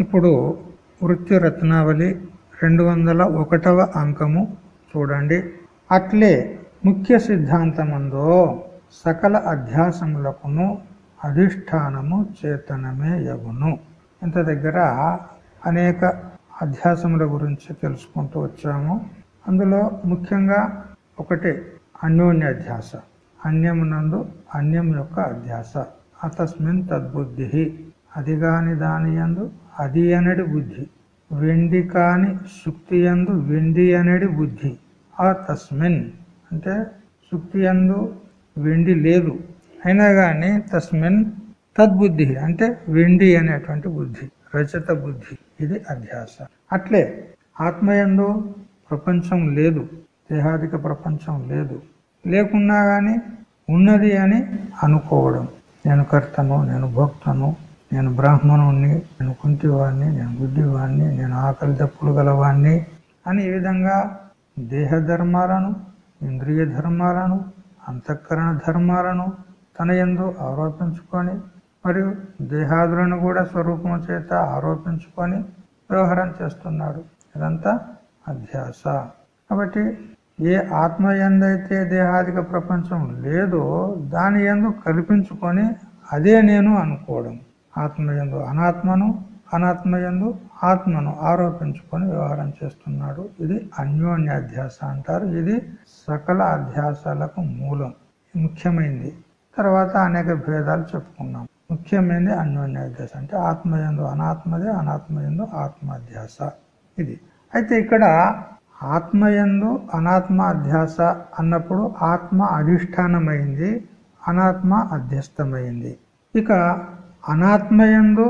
ఇప్పుడు వృత్తి రత్నావళి రెండు వందల ఒకటవ అంకము చూడండి. అట్లే ముఖ్య సిద్ధాంతమందో సకల అధ్యాసములకును అధిష్టానము చేతనమే యగును. ఇంత దగ్గర అనేక అధ్యాసముల గురించి తెలుసుకుంటూ వచ్చాము. అందులో ముఖ్యంగా ఒకటి అన్యోన్యాధ్యాస అన్యమునందు అన్యం యొక్క అధ్యాస. అతస్మిన్ తద్బుద్ధి. అది కాని దాని యందు అది అనడి బుద్ధి వెండి కాని శుక్తి యందు వెండి అనడి బుద్ధి. ఆ తస్మిన్ అంటే శుక్తి యందు వెండి లేదు. అయినా కానీ తస్మిన్ తద్బుద్ధి అంటే వెండి అనేటువంటి బుద్ధి రచత బుద్ధి. ఇది అధ్యాస అట్లే ఆత్మయందు ప్రపంచం లేదు దేహాదిక ప్రపంచం లేదు. లేకున్నా కానీ ఉన్నది అని అనుకోవడం. నేను కర్తను నేను భోక్తను నేను బ్రాహ్మణుణ్ణి నేను కుంటివాణ్ణి నేను గుడ్డివాణ్ణి నేను ఆకలి దప్పులు గలవాణ్ణి అని ఈ విధంగా దేహ ధర్మాలను ఇంద్రియ ధర్మాలను అంతఃకరణ ధర్మాలను తన ఎందు ఆరోపించుకొని మరియు దేహాదులను కూడా స్వరూపం చేత ఆరోపించుకొని వ్యవహారం చేస్తున్నాడు. ఇదంతా అధ్యాస. కాబట్టి ఏ ఆత్మ ఎందైతే దేహాదిక ప్రపంచం లేదో దాని ఎందు కల్పించుకొని అదే నేను అనుకోవడం. ఆత్మయందు అనాత్మను అనాత్మయందు ఆత్మను ఆరోపించుకొని వ్యవహారం చేస్తున్నాడు. ఇది అన్యోన్యాధ్యాస అంటారు. ఇది సకల అధ్యాసాలకు మూలం. ముఖ్యమైనది తర్వాత అనేక భేదాలు చెప్పుకున్నాం. ముఖ్యమైనది అన్యోన్యాధ్యాస అంటే ఆత్మయందు అనాత్మదే అనాత్మయందు ఆత్మాధ్యాస. ఇది. అయితే ఇక్కడ ఆత్మయందు అనాత్మ అధ్యాస అన్నప్పుడు ఆత్మ అధిష్టానమైంది అనాత్మ అధ్యస్థమైంది. ఇక అనాత్మయందు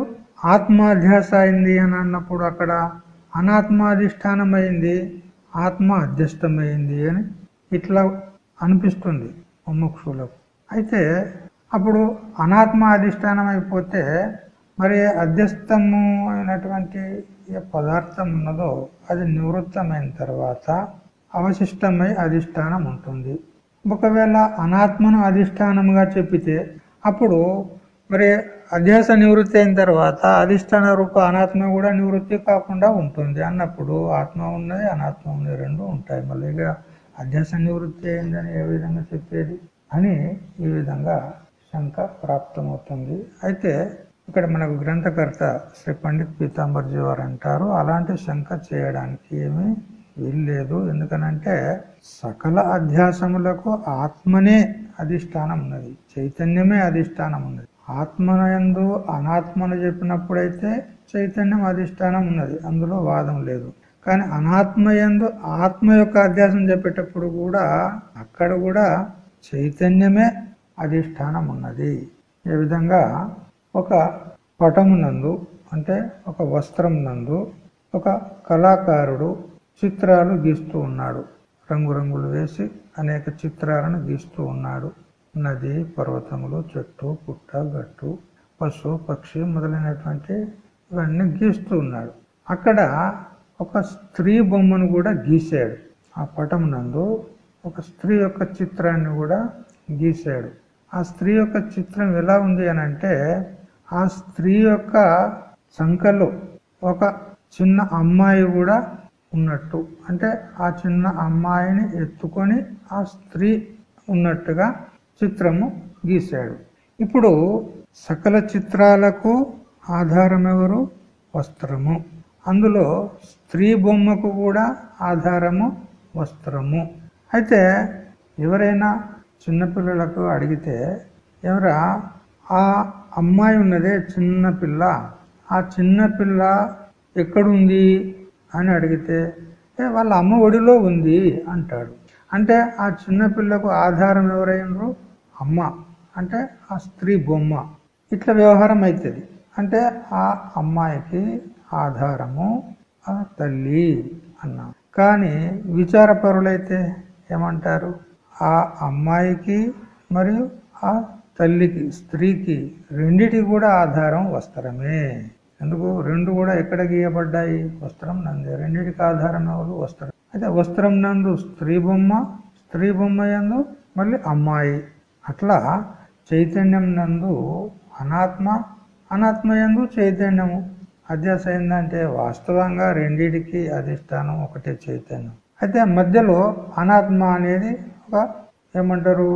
ఆత్మాధ్యాస అయింది అని అన్నప్పుడు అక్కడ అనాత్మాధిష్టానమైంది ఆత్మ అధ్యస్థమైంది అని ఇట్లా అనిపిస్తుంది ముముక్షులకు అయితే అప్పుడు అనాత్మ అధిష్టానం అయిపోతే మరి అధ్యస్థము అయినటువంటి ఏ పదార్థం ఉన్నదో అది నివృత్తమైన తర్వాత అవశిష్టమై అధిష్టానం ఉంటుంది ఒకవేళ అనాత్మను అధిష్టానముగా చెప్పితే అప్పుడు మరి అధ్యాస నివృత్తి అయిన తర్వాత అధిష్టాన రూప అనాత్మ కూడా నివృత్తి కాకుండా ఉంటుంది అన్నప్పుడు ఆత్మ ఉన్నది అనాత్మ ఉన్నది రెండు ఉంటాయి. మళ్ళీ ఇక అధ్యాస నివృత్తి అయిందని ఏ విధంగా చెప్పేది అని ఈ విధంగా శంక ప్రాప్తమవుతుంది. అయితే ఇక్కడ మనకు గ్రంథకర్త శ్రీ పండిత్ పీతాంబర్జీ వారు అంటారు అలాంటి శంక చేయడానికి ఏమీ వీల్లేదు. ఎందుకనంటే సకల అధ్యాసములకు ఆత్మనే అధిష్టానం ఉన్నది చైతన్యమే అధిష్టానం ఉన్నది. ఆత్మనందు అనాత్మను చెప్పినప్పుడైతే చైతన్యం అధిష్టానం ఉన్నది. అందులో వాదం లేదు. కానీ అనాత్మయందు ఆత్మ యొక్క అధ్యాసం చెప్పేటప్పుడు కూడా అక్కడ కూడా చైతన్యమే అధిష్టానం ఉన్నది. ఏ విధంగా ఒక పటమునందు అంటే ఒక వస్త్రం నందు ఒక కళాకారుడు చిత్రాలు గీస్తూ ఉన్నాడు. రంగురంగులు వేసి అనేక చిత్రాలను గీస్తూ ఉన్నాడు. నది పర్వతములు చెట్టు పుట్ట గట్టు పశు పక్షి మొదలైనటువంటి ఇవన్నీ గీస్తూ ఉన్నాడు. అక్కడ ఒక స్త్రీ బొమ్మను కూడా గీశాడు. ఆ పటం నందు ఒక స్త్రీ యొక్క చిత్రాన్ని కూడా గీశాడు. ఆ స్త్రీ యొక్క చిత్రం ఎలా ఉంది అని అంటే ఆ స్త్రీ యొక్క సంఖలో ఒక చిన్న అమ్మాయి కూడా ఉన్నట్టు. అంటే ఆ చిన్న అమ్మాయిని ఎత్తుకొని ఆ స్త్రీ ఉన్నట్టుగా చిత్రము గీశాడు. ఇప్పుడు సకల చిత్రాలకు ఆధారం ఎవరు వస్త్రము. అందులో స్త్రీ బొమ్మకు కూడా ఆధారము వస్త్రము. అయితే ఎవరైనా చిన్నపిల్లలకు అడిగితే ఎవరా ఆ అమ్మాయి ఉన్నదే చిన్నపిల్ల ఆ చిన్నపిల్ల ఎక్కడుంది? అని అడిగితే వాళ్ళ అమ్మ ఒడిలో ఉంది అంటాడు. అంటే ఆ చిన్నపిల్లకు ఆధారం ఎవరైనరు అమ్మ అంటే ఆ స్త్రీ బొమ్మ. ఇట్లా వ్యవహారం అవుతుంది అంటే ఆ అమ్మాయికి ఆధారము ఆ తల్లి అన్నాం. కానీ విచారపరులైతే ఏమంటారు? ఆ అమ్మాయికి మరియు ఆ తల్లికి స్త్రీకి రెండిటి కూడా ఆధారం వస్త్రమే. ఎందుకు? రెండు కూడా ఎక్కడ గీయబడ్డాయి? వస్త్రం నందే. రెండిటికి ఆధారం ఎవరు? వస్త్రం. అయితే వస్త్రం నందు స్త్రీ బొమ్మ స్త్రీ బొమ్మ ఎందు మళ్ళీ అమ్మాయి. అట్లా చైతన్యం నందు అనాత్మ అనాత్మయందు చైతన్యము. అధ్యాస ఏంటంటే వాస్తవంగా రెండిటికి అధిష్టానం ఒకటే చైతన్యం. అయితే మధ్యలో అనాత్మ అనేది ఒక ఏమంటారు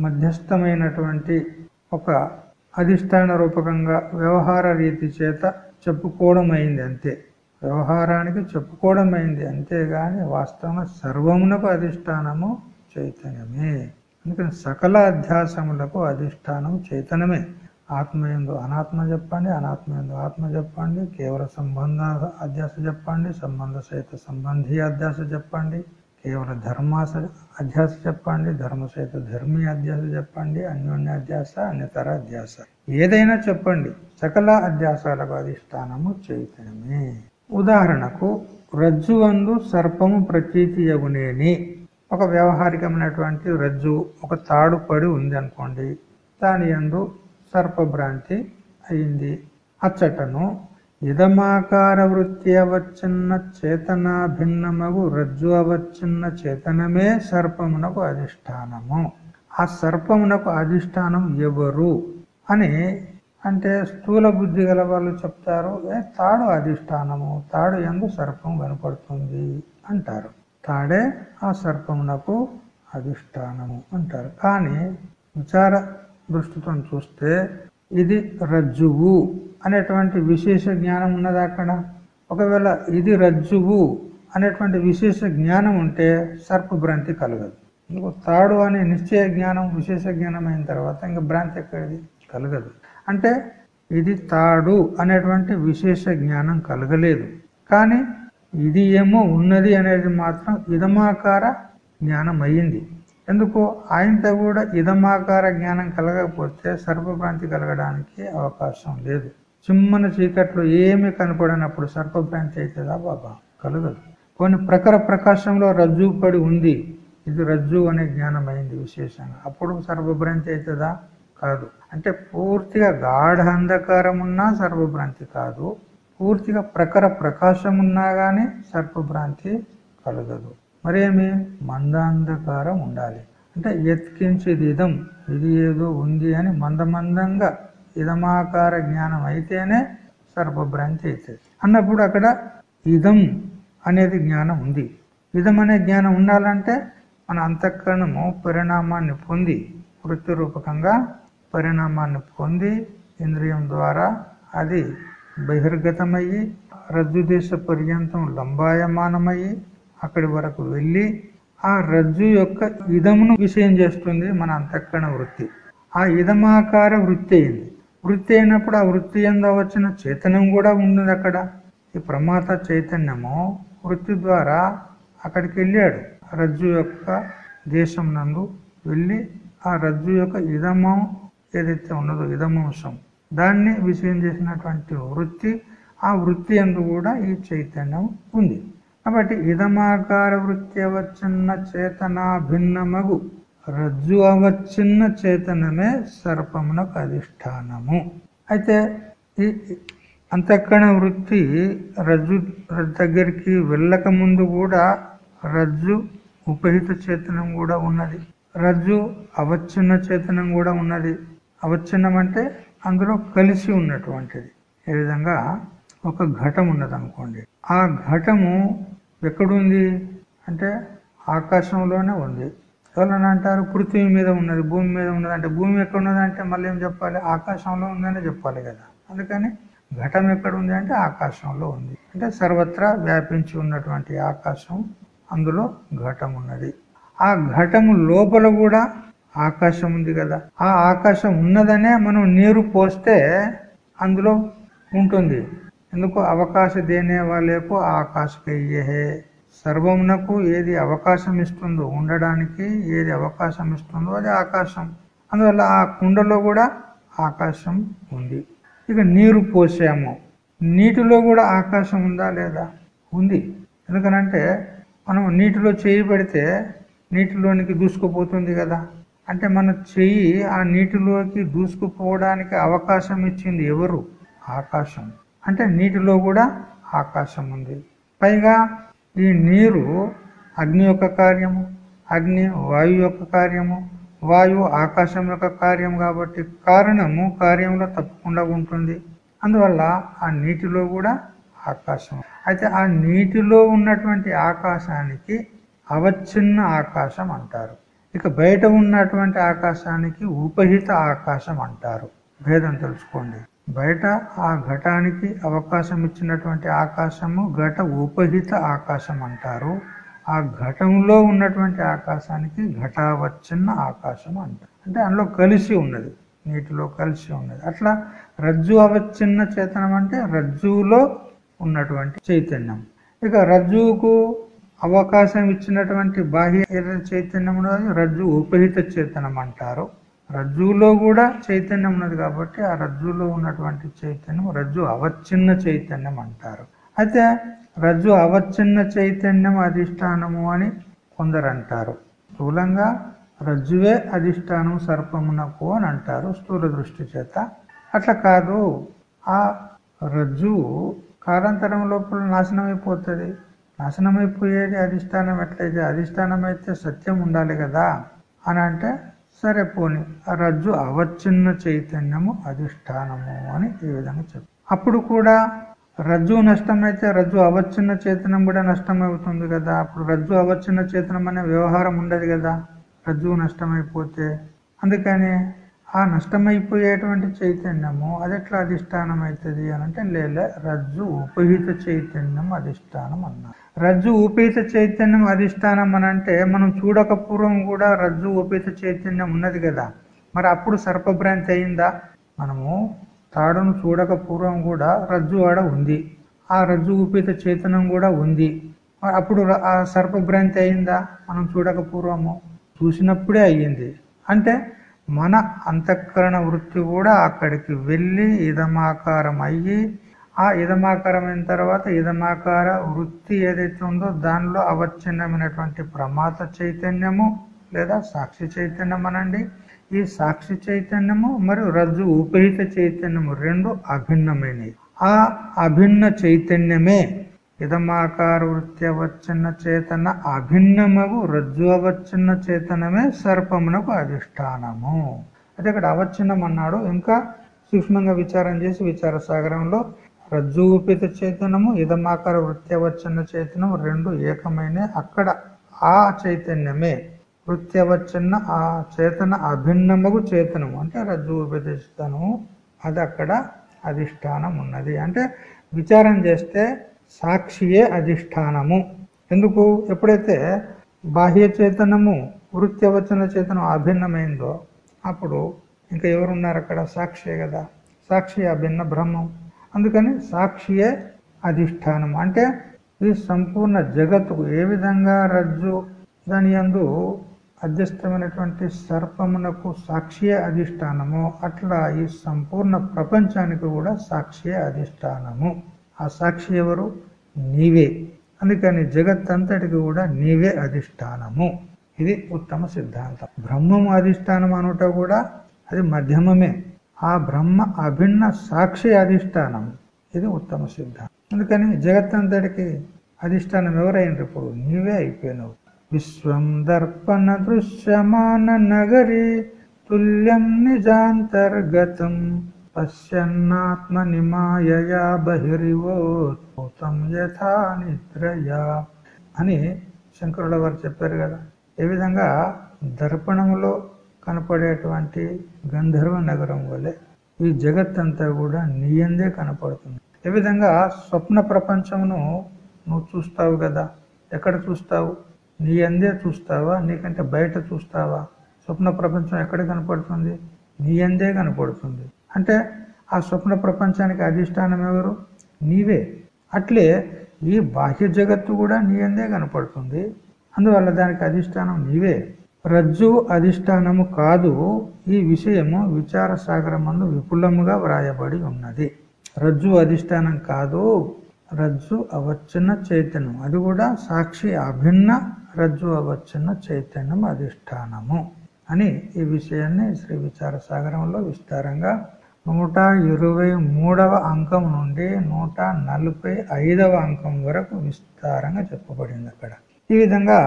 మధ్యస్థమైనటువంటి ఒక అధిష్టాన రూపకంగా వ్యవహార రీతి చేత చెప్పుకోవడం అయింది అంతే. వ్యవహారానికి చెప్పుకోవడం అయింది అంతేగాని వాస్తవంగా సర్వమునకు అధిష్టానము చైతన్యమే. అందుకని సకల అధ్యాసములకు అధిష్టానం చైతన్యమే ఆత్మయందు అనాత్మ చెప్పండి అనాత్మయందు ఆత్మ చెప్పండి కేవల సంబంధ అధ్యాస చెప్పండి సంబంధ సహిత సంబంధీ అధ్యాస చెప్పండి కేవల ధర్మాస అధ్యాస చెప్పండి ధర్మ సహిత ధర్మీ అధ్యాస చెప్పండి అన్యోన్య అధ్యాస అన్యతర అధ్యాస. ఏదైనా చెప్పండి సకల అధ్యాసాలకు అధిష్టానము చైతన్యమే ఉదాహరణకు రజ్జువందు సర్పము ప్రతీతి యగునేని ఒక వ్యవహారికమైనటువంటి రజ్జు ఒక తాడు పడి ఉంది అనుకోండి దాని ఎందు సర్పభ్రాంతి అయింది. అచ్చటను ఇదమాకార వృత్తి అవచ్చిన్న చేతనా భిన్నమగు రజ్జు అవచ్చిన్న చేతనమే సర్పమునకు అధిష్టానము. ఆ సర్పమునకు అధిష్టానం ఎవరు అని అంటే స్థూల బుద్ధి గల వాళ్ళు చెప్తారు ఏ తాడు అధిష్టానము తాడు ఎందు సర్పం కనపడుతుంది అంటారు. తాడే ఆ సర్పమునకు అధిష్టానము అంటారు. కానీ విచార దృష్టితో చూస్తే ఇది రజ్జువు అనేటువంటి విశేష జ్ఞానం ఉన్నది అక్కడ? ఒకవేళ ఇది రజ్జువు అనేటువంటి విశేష జ్ఞానం ఉంటే సర్పభ్రాంతి కలగదు. ఇంకో తాడు అనే నిశ్చయ జ్ఞానం విశేష జ్ఞానం అయిన తర్వాత ఇంకా భ్రాంతి ఎక్కడిది? కలగదు. అంటే ఇది తాడు అనేటువంటి విశేష జ్ఞానం కలగలేదు. కానీ ఇది ఏమో ఉన్నది అనేది మాత్రం ఇదమాకార జ్ఞానం అయ్యింది ఎందుకు ఆయనతో కూడా ఇదమాకార జ్ఞానం కలగకపోతే సర్పభ్రాంతి కలగడానికి అవకాశం లేదు. చిమ్మన చీకట్లో ఏమి కనపడినప్పుడు సర్పభ్రాంతి అవుతుందా బాబా? కలగదు. కొన్ని ప్రఖర ప్రకాశంలో రజ్జు పడి ఉంది. ఇది రజ్జు అనే జ్ఞానం అయింది విశేషంగా. అప్పుడు సర్వభ్రాంతి అవుతుందా కాదు అంటే పూర్తిగా గాఢ అంధకారం ఉన్నా సర్వభ్రాంతి కాదు. పూర్తిగా ప్రఖర ప్రకాశం ఉన్నా గాని సర్పభ్రాంతి కలగదు. మరేమి? మందాంధకారం ఉండాలి. అంటే ఎత్కించేది ఇదం ఇది ఏదో ఉంది అని మందమందంగా ఇదమాకార జ్ఞానం అయితేనే సర్పభ్రాంతి అవుతుంది అన్నప్పుడు అక్కడ ఇదం అనేది జ్ఞానం ఉంది. ఇదం అనే జ్ఞానం ఉండాలంటే మన అంతఃకరణము పరిణామాన్ని పొంది వృత్తి రూపకంగా పరిణామాన్ని పొంది ఇంద్రియం ద్వారా అది బహిర్గతమయ్యి రజ్జుదేశ పర్యంతం లంబాయమానమయ్యి అక్కడి వరకు వెళ్ళి ఆ రజ్జు యొక్క ఇదమును విషయం చేస్తుంది మన అంతఃకరణ వృత్తి. ఆ ఇదమాకార వృత్తి అయింది. వృత్తి అయినప్పుడు ఆ వృత్తి ఎందు వచ్చిన చైతన్యం కూడా ఉన్నది అక్కడ. ఈ ప్రమాత చైతన్యము వృత్తి ద్వారా అక్కడికి వెళ్ళాడు. రజ్జు యొక్క దేశం నందు వెళ్ళి ఆ రజ్జు యొక్క ఇదమం ఏదైతే ఉన్నదో ఇదమంశం దాన్ని విషయం చేసినటువంటి వృత్తి ఆ వృత్తి ఎందు కూడా ఈ చైతన్యం ఉంది. కాబట్టి ఇదమాకార వృత్తి అవచ్చిన్న చేతనా భిన్నమగు రజ్జు అవచ్చిన్న చేతనమే సర్పమునకు అధిష్టానము. అయితే ఈ అంతఃకరణ వృత్తి రజ్జు దగ్గరికి వెళ్ళక ముందు కూడా రజ్జు ఉపహిత చేతనం కూడా ఉన్నది. రజ్జు అవచ్ఛిన్న చేతనం కూడా ఉన్నది. అవచ్ఛిన్నం అంటే అందులో కలిసి ఉన్నటువంటిది. ఏ విధంగా? ఒక ఘటం ఉన్నదనుకోండి. ఆ ఘటము ఎక్కడుంది? అంటే ఆకాశంలోనే ఉంది. ఎవరన్నా అంటారు పృథ్వీ మీద ఉన్నది భూమి మీద ఉన్నది. అంటే భూమి ఎక్కడ ఉన్నది అంటే మళ్ళీ ఏం చెప్పాలి? ఆకాశంలో ఉందని చెప్పాలి కదా. అందుకని ఘటం ఎక్కడ ఉంది అంటే ఆకాశంలో ఉంది. అంటే సర్వత్రా వ్యాపించి ఉన్నటువంటి ఆకాశం అందులో ఘటం ఉన్నది. ఆ ఘటము లోపల కూడా ఆకాశం ఉంది కదా. ఆ ఆకాశం ఉన్నదనే మనం నీరు పోస్తే అందులో ఉంటుంది. ఎందుకు? అవకాశ దేనే వాళ్ళకు ఆకాశకయ్యే. సర్వమునకు ఏది అవకాశం ఇస్తుందో ఉండడానికి ఏది అవకాశం ఇస్తుందో అది ఆకాశం. అందువల్ల ఆ కుండలో కూడా ఆకాశం ఉంది. ఇక నీరు పోసాము. నీటిలో కూడా ఆకాశం ఉందా లేదా? ఉంది. ఎందుకనంటే మనం నీటిలో చేయి పెడితే నీటిలోనికి దూసుకుపోతుంది కదా. అంటే మన చెయ్యి ఆ నీటిలోకి దూసుకుపోవడానికి అవకాశం ఇచ్చింది ఎవరు? ఆకాశం. అంటే నీటిలో కూడా ఆకాశం ఉంది. పైగా ఈ నీరు అగ్ని యొక్క కార్యము అగ్ని వాయు యొక్క కార్యము వాయువు ఆకాశం యొక్క కార్యం కాబట్టి కారణము కార్యంలో తప్పకుండా ఉంటుంది. అందువల్ల ఆ నీటిలో కూడా ఆకాశం. అయితే ఆ నీటిలో ఉన్నటువంటి ఆకాశానికి అవచ్ఛిన్న ఆకాశం అంటారు. ఇక బయట ఉన్నటువంటి ఆకాశానికి ఉపహిత ఆకాశం అంటారు. భేదం తెలుసుకోండి. బయట ఆ ఘటానికి అవకాశం ఇచ్చినటువంటి ఆకాశము ఘట ఉపహిత ఆకాశం అంటారు. ఆ ఘటంలో ఉన్నటువంటి ఆకాశానికి ఘటావచ్ఛిన్న ఆకాశం అంటారు. అంటే అందులో కలిసి ఉన్నది. నీటిలో కలిసి ఉన్నది. అట్లా రజ్జు అవచ్చిన్న చేతనం అంటే రజ్జువులో ఉన్నటువంటి చైతన్యం. ఇక రజ్జువుకు అవకాశం ఇచ్చినటువంటి బాహ్య చైతన్యం రజ్జు ఉపహిత చైతన్యం అంటారు రజ్జులో కూడా చైతన్యం ఉన్నది కాబట్టి ఆ రజ్జులో ఉన్నటువంటి చైతన్యం రజ్జు అవచ్ఛిన్న చైతన్యం అంటారు అయితే రజ్జు అవచ్ఛిన్న చైతన్యం అధిష్టానము అని కొందరు అంటారు స్థూలంగా రజ్జువే అధిష్టానం సర్పమునకు అని అంటారు స్థూల దృష్టి చేత. అట్లా కాదు ఆ రజ్జు కాలాంతరం లోపల నాశనం అయిపోతుంది నాశనమైపోయేది అధిష్టానం ఎట్లయితే అధిష్టానం అయితే సత్యం ఉండాలి కదా? అని అంటే సరే పోని ఆ రజ్జు అవచ్ఛిన్న చైతన్యము అధిష్టానము అని ఈ విధంగా చెప్పు అప్పుడు కూడా రజ్జు నష్టమైతే రజ్జు అవచ్ఛిన్న చేతనం కూడా నష్టమవుతుంది కదా? అప్పుడు రజ్జు అవచ్ఛిన్న చేతనం అనే వ్యవహారం ఉండదు కదా? రజ్జువు నష్టమైపోతే. అందుకని ఆ నష్టమైపోయేటువంటి చైతన్యము అది ఎట్లా అధిష్టానం అవుతుంది అని అంటే లేలే రజ్జు ఉపహిత చైతన్యం అధిష్టానం అన్నారు. రజ్జు ఉపహిత చైతన్యం అధిష్టానం అని అంటే మనం చూడక పూర్వం కూడా రజ్జు ఉపహిత చైతన్యం ఉన్నది కదా. మరి అప్పుడు సర్పభ్రాంతి అయిందా? మనము తాడును చూడక పూర్వం కూడా రజ్జు ఆడ ఉంది. ఆ రజ్జు ఉపహిత చైతన్యం కూడా ఉంది. మరి అప్పుడు ఆ సర్పభ్రాంతి అయిందా? మనం చూడక పూర్వము చూసినప్పుడే అయ్యింది. అంటే మన అంతఃకరణ వృత్తి కూడా అక్కడికి వెళ్ళి ఇదమాకారం అయ్యి ఆ ఇదమాకారమైన అయిన తర్వాత ఇదమాకార వృత్తి ఏదైతే ఉందో దానిలో అవచ్ఛిన్నమైనటువంటి ప్రమాత చైతన్యము లేదా సాక్షి చైతన్యం అనండి ఈ సాక్షి చైతన్యము మరియు రజ్జు ఉపహిత చైతన్యము రెండు అభిన్నమైనవి. ఆ అభిన్న చైతన్యమే ఇదమాకార వృత్తి అవచ్ఛిన్న చేతన అభిన్నమగు రజ్జు అవచ్చిన చేతనమే సర్పమునకు అధిష్టానము. అయితే ఇక్కడ అవచ్ఛిన్నం అన్నాడు ఇంకా సూక్ష్మంగా విచారం చేసి విచార సాగరంలో రజ్జు చైతన్యము ఇదమాకార వృత్తి అవచ్ఛిన్న చైతన్యం రెండు ఏకమైన అక్కడ ఆ చైతన్యమే. వృత్తి అవచ్ఛిన్న ఆ చేతన అభిన్నమగు చేతనము. అంటే రజ్జు ఉపేత చైతనము అది అక్కడ అధిష్టానం ఉన్నది అంటే విచారం చేస్తే సాక్షియే అధిష్టానము. ఎందుకు? ఎప్పుడైతే బాహ్య చేతనము వృత్తి చేతనం అభిన్నమైందో అప్పుడు ఇంకా ఎవరున్నారు అక్కడ? సాక్షియే కదా. సాక్షి అభిన్న బ్రహ్మం. అందుకని సాక్షియే అధిష్టానం. అంటే ఈ సంపూర్ణ జగత్తుకు ఏ విధంగా రజ్జు దాని యందు అధ్యస్థమైనటువంటి సర్పమునకు సాక్షియే అధిష్టానము. అట్లా ఈ సంపూర్ణ ప్రపంచానికి కూడా సాక్షియే అధిష్టానము. ఆ సాక్షి ఎవరు? నీవే. అందుకని జగత్ అంతటికి కూడా నీవే అధిష్టానము. ఇది ఉత్తమ సిద్ధాంతం. బ్రహ్మము అధిష్టానం అనుట కూడా అది మధ్యమమే. ఆ బ్రహ్మ అభిన్న సాక్షి అధిష్టానం. ఇది ఉత్తమ సిద్ధాంతం. అందుకని జగత్ అంతటికి అధిష్టానం ఎవరైంది ఇప్పుడు నీవే అయిపోయినావు. విశ్వం దర్పణ దృశ్యమాన నగరి తుల్యం నిజాంతర్గతం. పశ్యన్నాత్మని బహిరివో బహిరివోత్తం యథా నిద్రయా అని శంకరుల వారు చెప్పారు కదా. ఏ విధంగా దర్పణంలో కనపడేటువంటి గంధర్వ నగరం వలె ఈ జగత్ అంతా కూడా నీయందే కనపడుతుంది. ఏ విధంగా స్వప్న ప్రపంచమును నువ్వు చూస్తావు కదా. ఎక్కడ చూస్తావు? నీ అందే చూస్తావా? నీకంటే బయట చూస్తావా? స్వప్న ప్రపంచం ఎక్కడ కనపడుతుంది? నీ అందే కనపడుతుంది. అంటే ఆ స్వప్న ప్రపంచానికి అధిష్టానం ఎవరు? నీవే. అట్లే ఈ బాహ్య జగత్తు కూడా నీ అందే కనపడుతుంది. అందువల్ల దానికి అధిష్టానం నీవే. రజ్జు అధిష్టానము కాదు ఈ విషయము విచార సాగరమందు విపులముగా వ్రాయబడి ఉన్నది. రజ్జు అధిష్టానం కాదు రజ్జు అవచ్చిన చైతన్యం. అది కూడా సాక్షి అభిన్న రజ్జు అవచ్చిన చైతన్యం అధిష్టానము అని ఈ విషయాన్ని శ్రీ విచార సాగరంలో విస్తారంగా నూట ఇరవై మూడవ అంకం నుండి నూట నలభై ఐదవ అంకం వరకు విస్తారంగా చెప్పబడింది అక్కడ. ఈ విధంగా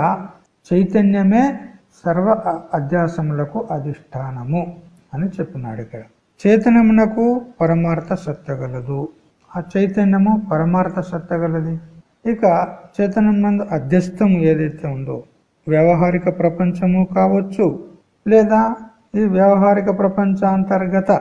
చైతన్యమే సర్వ అధ్యాసములకు అధిష్టానము అని చెప్పినాడు ఇక్కడ. చైతన్యమునకు పరమార్థ సత్త గలదు. ఆ చైతన్యము పరమార్థ సత్త గలది. ఇక చైతన్యం నందు అధ్యస్థం ఏదైతే ఉందో వ్యవహారిక ప్రపంచము కావచ్చు లేదా ఈ వ్యవహారిక ప్రపంచాంతర్గత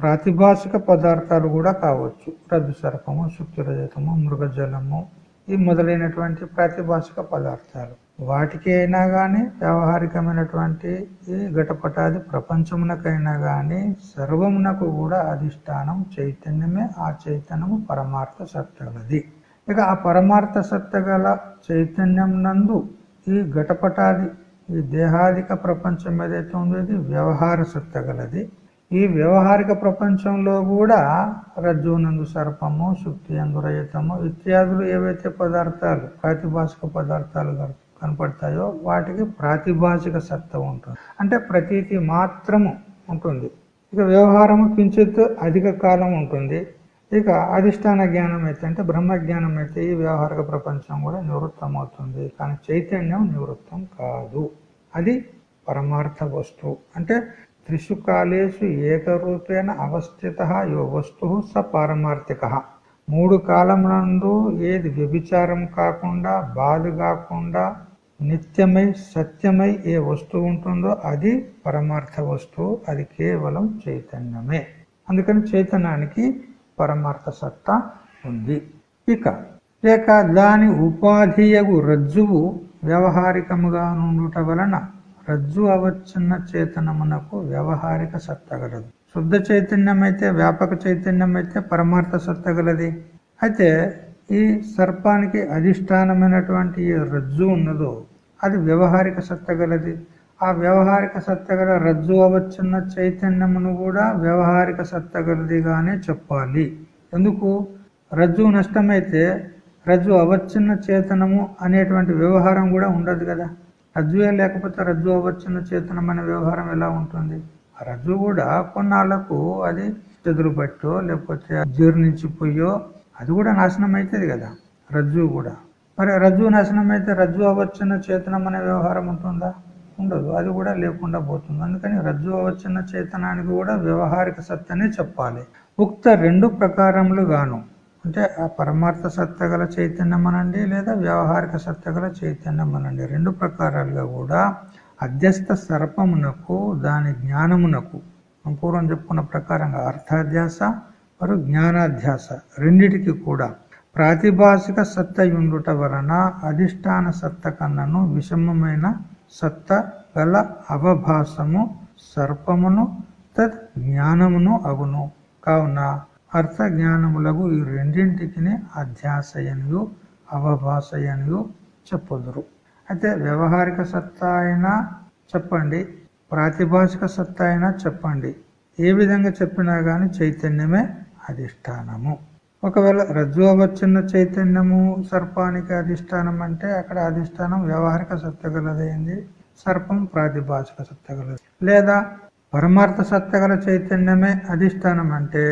ప్రాతిభాషిక పదార్థాలు కూడా కావచ్చు. రవి సర్పము శుక్తిరజతము మృగజలము ఈ మొదలైనటువంటి ప్రాతిభాషిక పదార్థాలు. వాటికి అయినా కానీ వ్యవహారికమైనటువంటి ఈ ఘటపటాది ప్రపంచమునకైనా కానీ సర్వమునకు కూడా అధిష్టానం చైతన్యమే ఆ చైతన్యము పరమార్థ సత్తగలది ఇక ఆ పరమార్థ సత్తగల చైతన్యం నందు ఈ ఘటపటాది ఈ దేహాదిక ప్రపంచం ఏదైతే ఉందో ఇది వ్యవహార సత్తగలది ఈ వ్యవహారిక ప్రపంచంలో కూడా రజ్జునందు సర్పము శుక్తి అందురహితము ఇత్యాదులు ఏవైతే పదార్థాలు ప్రాతిభాషిక పదార్థాలు కనపడతాయో వాటికి ప్రాతిభాషిక సత్త ఉంటుంది. అంటే ప్రతీతి మాత్రము ఉంటుంది. ఇక వ్యవహారము కించిత్ అధిక కాలం ఉంటుంది. ఇక అధిష్టాన జ్ఞానం అయితే అంటే బ్రహ్మజ్ఞానం అయితే ఈ వ్యవహారిక ప్రపంచం కూడా నివృత్తం అవుతుంది కానీ చైతన్యం నివృత్తం కాదు. అది పరమార్థ వస్తువు. అంటే త్రిషు కాలేషు ఏకరూపేణ అవస్థిత యో వస్తు స పారమార్థిక. మూడు కాలములందు ఏది వ్యభిచారం కాకుండా బాధ కాకుండా నిత్యమై సత్యమై ఏ వస్తువు ఉంటుందో అది పరమార్థ వస్తువు అది కేవలం చైతన్యమే. అందుకని చైతన్యానికి పరమార్థ సత్తా ఉంది. ఇక లేక దాని ఉపాధియగు రజ్జువు వ్యవహారికముగా నుండుట వలన రజ్జు అవచ్చున్న చేతనమునకు వ్యవహారిక సత్తగలదు శుద్ధ చైతన్యం అయితే వ్యాపక చైతన్యం అయితే పరమార్థ సత్తగలది అయితే ఈ సర్పానికి అధిష్టానమైనటువంటి ఈ రజ్జు ఉన్నదో అది వ్యవహారిక సత్తగలది ఆ వ్యవహారిక సత్తగల రజ్జు అవచ్చున్న చైతన్యమును కూడా వ్యవహారిక సత్తగలదిగానే చెప్పాలి. ఎందుకు? రజ్జు నష్టమైతే రజ్జు అవచ్ఛిన్న చేతనము అనేటువంటి వ్యవహారం కూడా ఉండదు కదా. రజ్జువే లేకపోతే రజ్జు అవచ్ఛిన్న చేతనం అనే వ్యవహారం ఎలా ఉంటుంది? రజ్జు కూడా కొన్నాళ్ళకు అది చెదురు పట్టో లేకపోతే జీర్ణించిపోయో అది కూడా నాశనం అవుతుంది కదా రజ్జు కూడా. మరి రజ్జు నాశనం అయితే రజ్జు అవచ్చిన చేతనం అనే వ్యవహారం ఉంటుందా? ఉండదు అది కూడా లేకుండా పోతుంది. అందుకని రజ్జు అవచ్చిన చేతనానికి కూడా వ్యవహారిక సత్తనే చెప్పాలి. ఉక్త రెండు ప్రకారములు గాను అంటే ఆ పరమార్థ సత్తగల చైతన్యం అనండి లేదా వ్యవహారిక సత్తగల చైతన్యం అనండి. రెండు ప్రకారాలుగా కూడా అధ్యస్థ సర్పమునకు దాని జ్ఞానమునకు పూర్వం చెప్పుకున్న ప్రకారంగా అర్థాధ్యాస మరియు జ్ఞానాధ్యాస రెండిటికి కూడా ప్రాతిభాషిక సత్త ఉండుట వలన అధిష్టాన సత్త కన్నను విషమమైన సత్త గల అవభాసము సర్పమును తద్ జ్ఞానమును అగును. కావున అర్థ జ్ఞానములకు ఈ రెండింటికి అధ్యాసయనియు అవభాసయనియు చెప్పుదురు. అయితే వ్యవహారిక సత్తా అయినా చెప్పండి ప్రాతిభాషిక సత్తా అయినా చెప్పండి. ఏ విధంగా చెప్పినా గాని చైతన్యమే అధిష్టానము. ఒకవేళ రజ్జువచ్చిన చైతన్యము సర్పానికి అధిష్టానం అంటే అక్కడ అధిష్టానం వ్యవహారిక సత్యగలదైంది సర్పం ప్రాతిభాషిక సత్తగలది లేదా పరమార్థ సత్తగల చైతన్యమే అధిష్టానం అంటే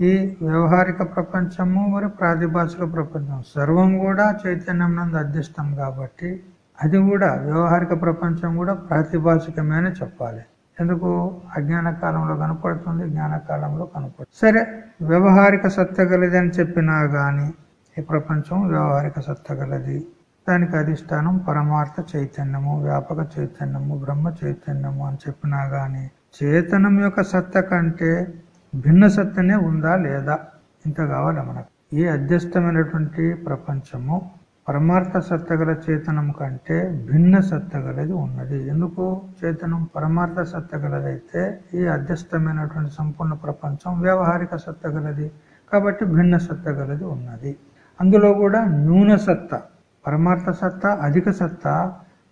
ఈ వ్యవహారిక ప్రపంచము మరి ప్రాతిభాషిక ప్రపంచం. సర్వం కూడా చైతన్యం నందు అధ్యస్థం కాబట్టి అది కూడా వ్యవహారిక ప్రపంచం కూడా ప్రాతిభాషికమే చెప్పాలి. ఎందుకు? అజ్ఞాన కాలంలో కనపడుతుంది జ్ఞానకాలంలో కనపడుతుంది. సరే వ్యవహారిక సత్యగలది అని చెప్పినా గాని ఈ ప్రపంచం వ్యవహారిక సత్తగలది దానికి అధిష్టానం పరమార్థ చైతన్యము వ్యాపక చైతన్యము బ్రహ్మ చైతన్యము అని చెప్పినా గాని చేతనం యొక్క సత్త కంటే భిన్న సత్తనే ఉందా లేదా? ఇంత కావాలి మనకు. ఈ అధ్యస్థమైనటువంటి ప్రపంచము పరమార్థ సత్తగల చేతనం కంటే భిన్న సత్తగలది ఉన్నది. ఎందుకు చేతనం? పరమార్థ సత్తగలదైతే ఈ అధ్యస్థమైనటువంటి సంపూర్ణ ప్రపంచం వ్యవహారిక సత్తగలది. కాబట్టి భిన్న సత్తగలది ఉన్నది. అందులో కూడా న్యూన సత్త పరమార్థ సత్త అధిక సత్త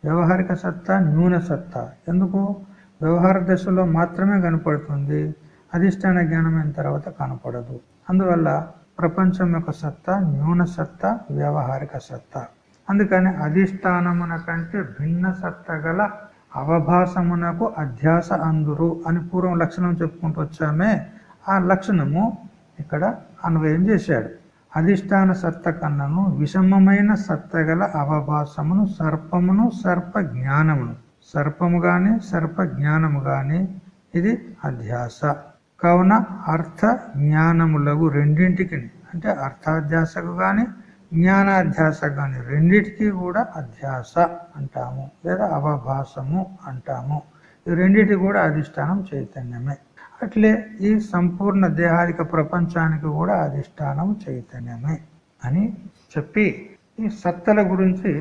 వ్యవహారిక సత్త న్యూన సత్త. ఎందుకు? వ్యవహార దశలో మాత్రమే కనపడుతుంది. అధిష్టాన జ్ఞానం అయిన తర్వాత కనపడదు. అందువల్ల ప్రపంచం యొక్క సత్తా న్యూన సత్తా వ్యవహారిక సత్తా. అందుకని అధిష్టానమున కంటే భిన్న సత్త గల అవభాసమునకు అధ్యాస అందురు అని పూర్వం లక్షణం చెప్పుకుంటూ వచ్చామే. ఆ లక్షణము ఇక్కడ అన్వయం చేశాడు. అధిష్టాన సత్త కన్నను విషమమైన సత్తగల అవభాసమును సర్పమును సర్ప జ్ఞానమును. సర్పము గాని సర్ప జ్ఞానము గాని ఇది అధ్యాస. కావున అర్థ జ్ఞానములగు రెండింటికి అంటే అర్థాధ్యాసకు గాని జ్ఞానాధ్యాసకు గాని రెండింటికి కూడా అధ్యాస అంటాము లేదా అవభాసము అంటాము. ఈ రెండింటికి కూడా అధిష్టానం చైతన్యమే. అట్లే ఈ సంపూర్ణ దేహాదిక ప్రపంచానికి కూడా అధిష్టానం చైతన్యమే అని చెప్పి ఈ సత్తల గురించి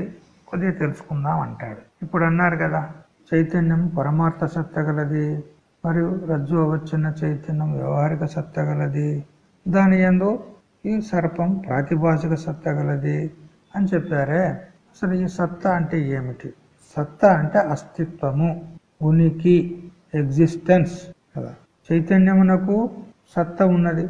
కొద్దిగా తెలుసుకుందాం అంటాడు. ఇప్పుడు అన్నారు కదా చైతన్యం పరమార్థ సత్త గలది. మరియు రజ్జు వచ్చిన చైతన్యం వ్యవహారిక సత్త గలది. దాని ఎందు ఈ సర్పం ప్రాతిభాషిక సత్త గలది అని చెప్పారే. అసలు ఈ సత్త అంటే ఏమిటి? సత్త అంటే అస్తిత్వము ఉనికి ఎగ్జిస్టెన్స్ కదా. చైతన్యమునకు సత్త ఉన్నది.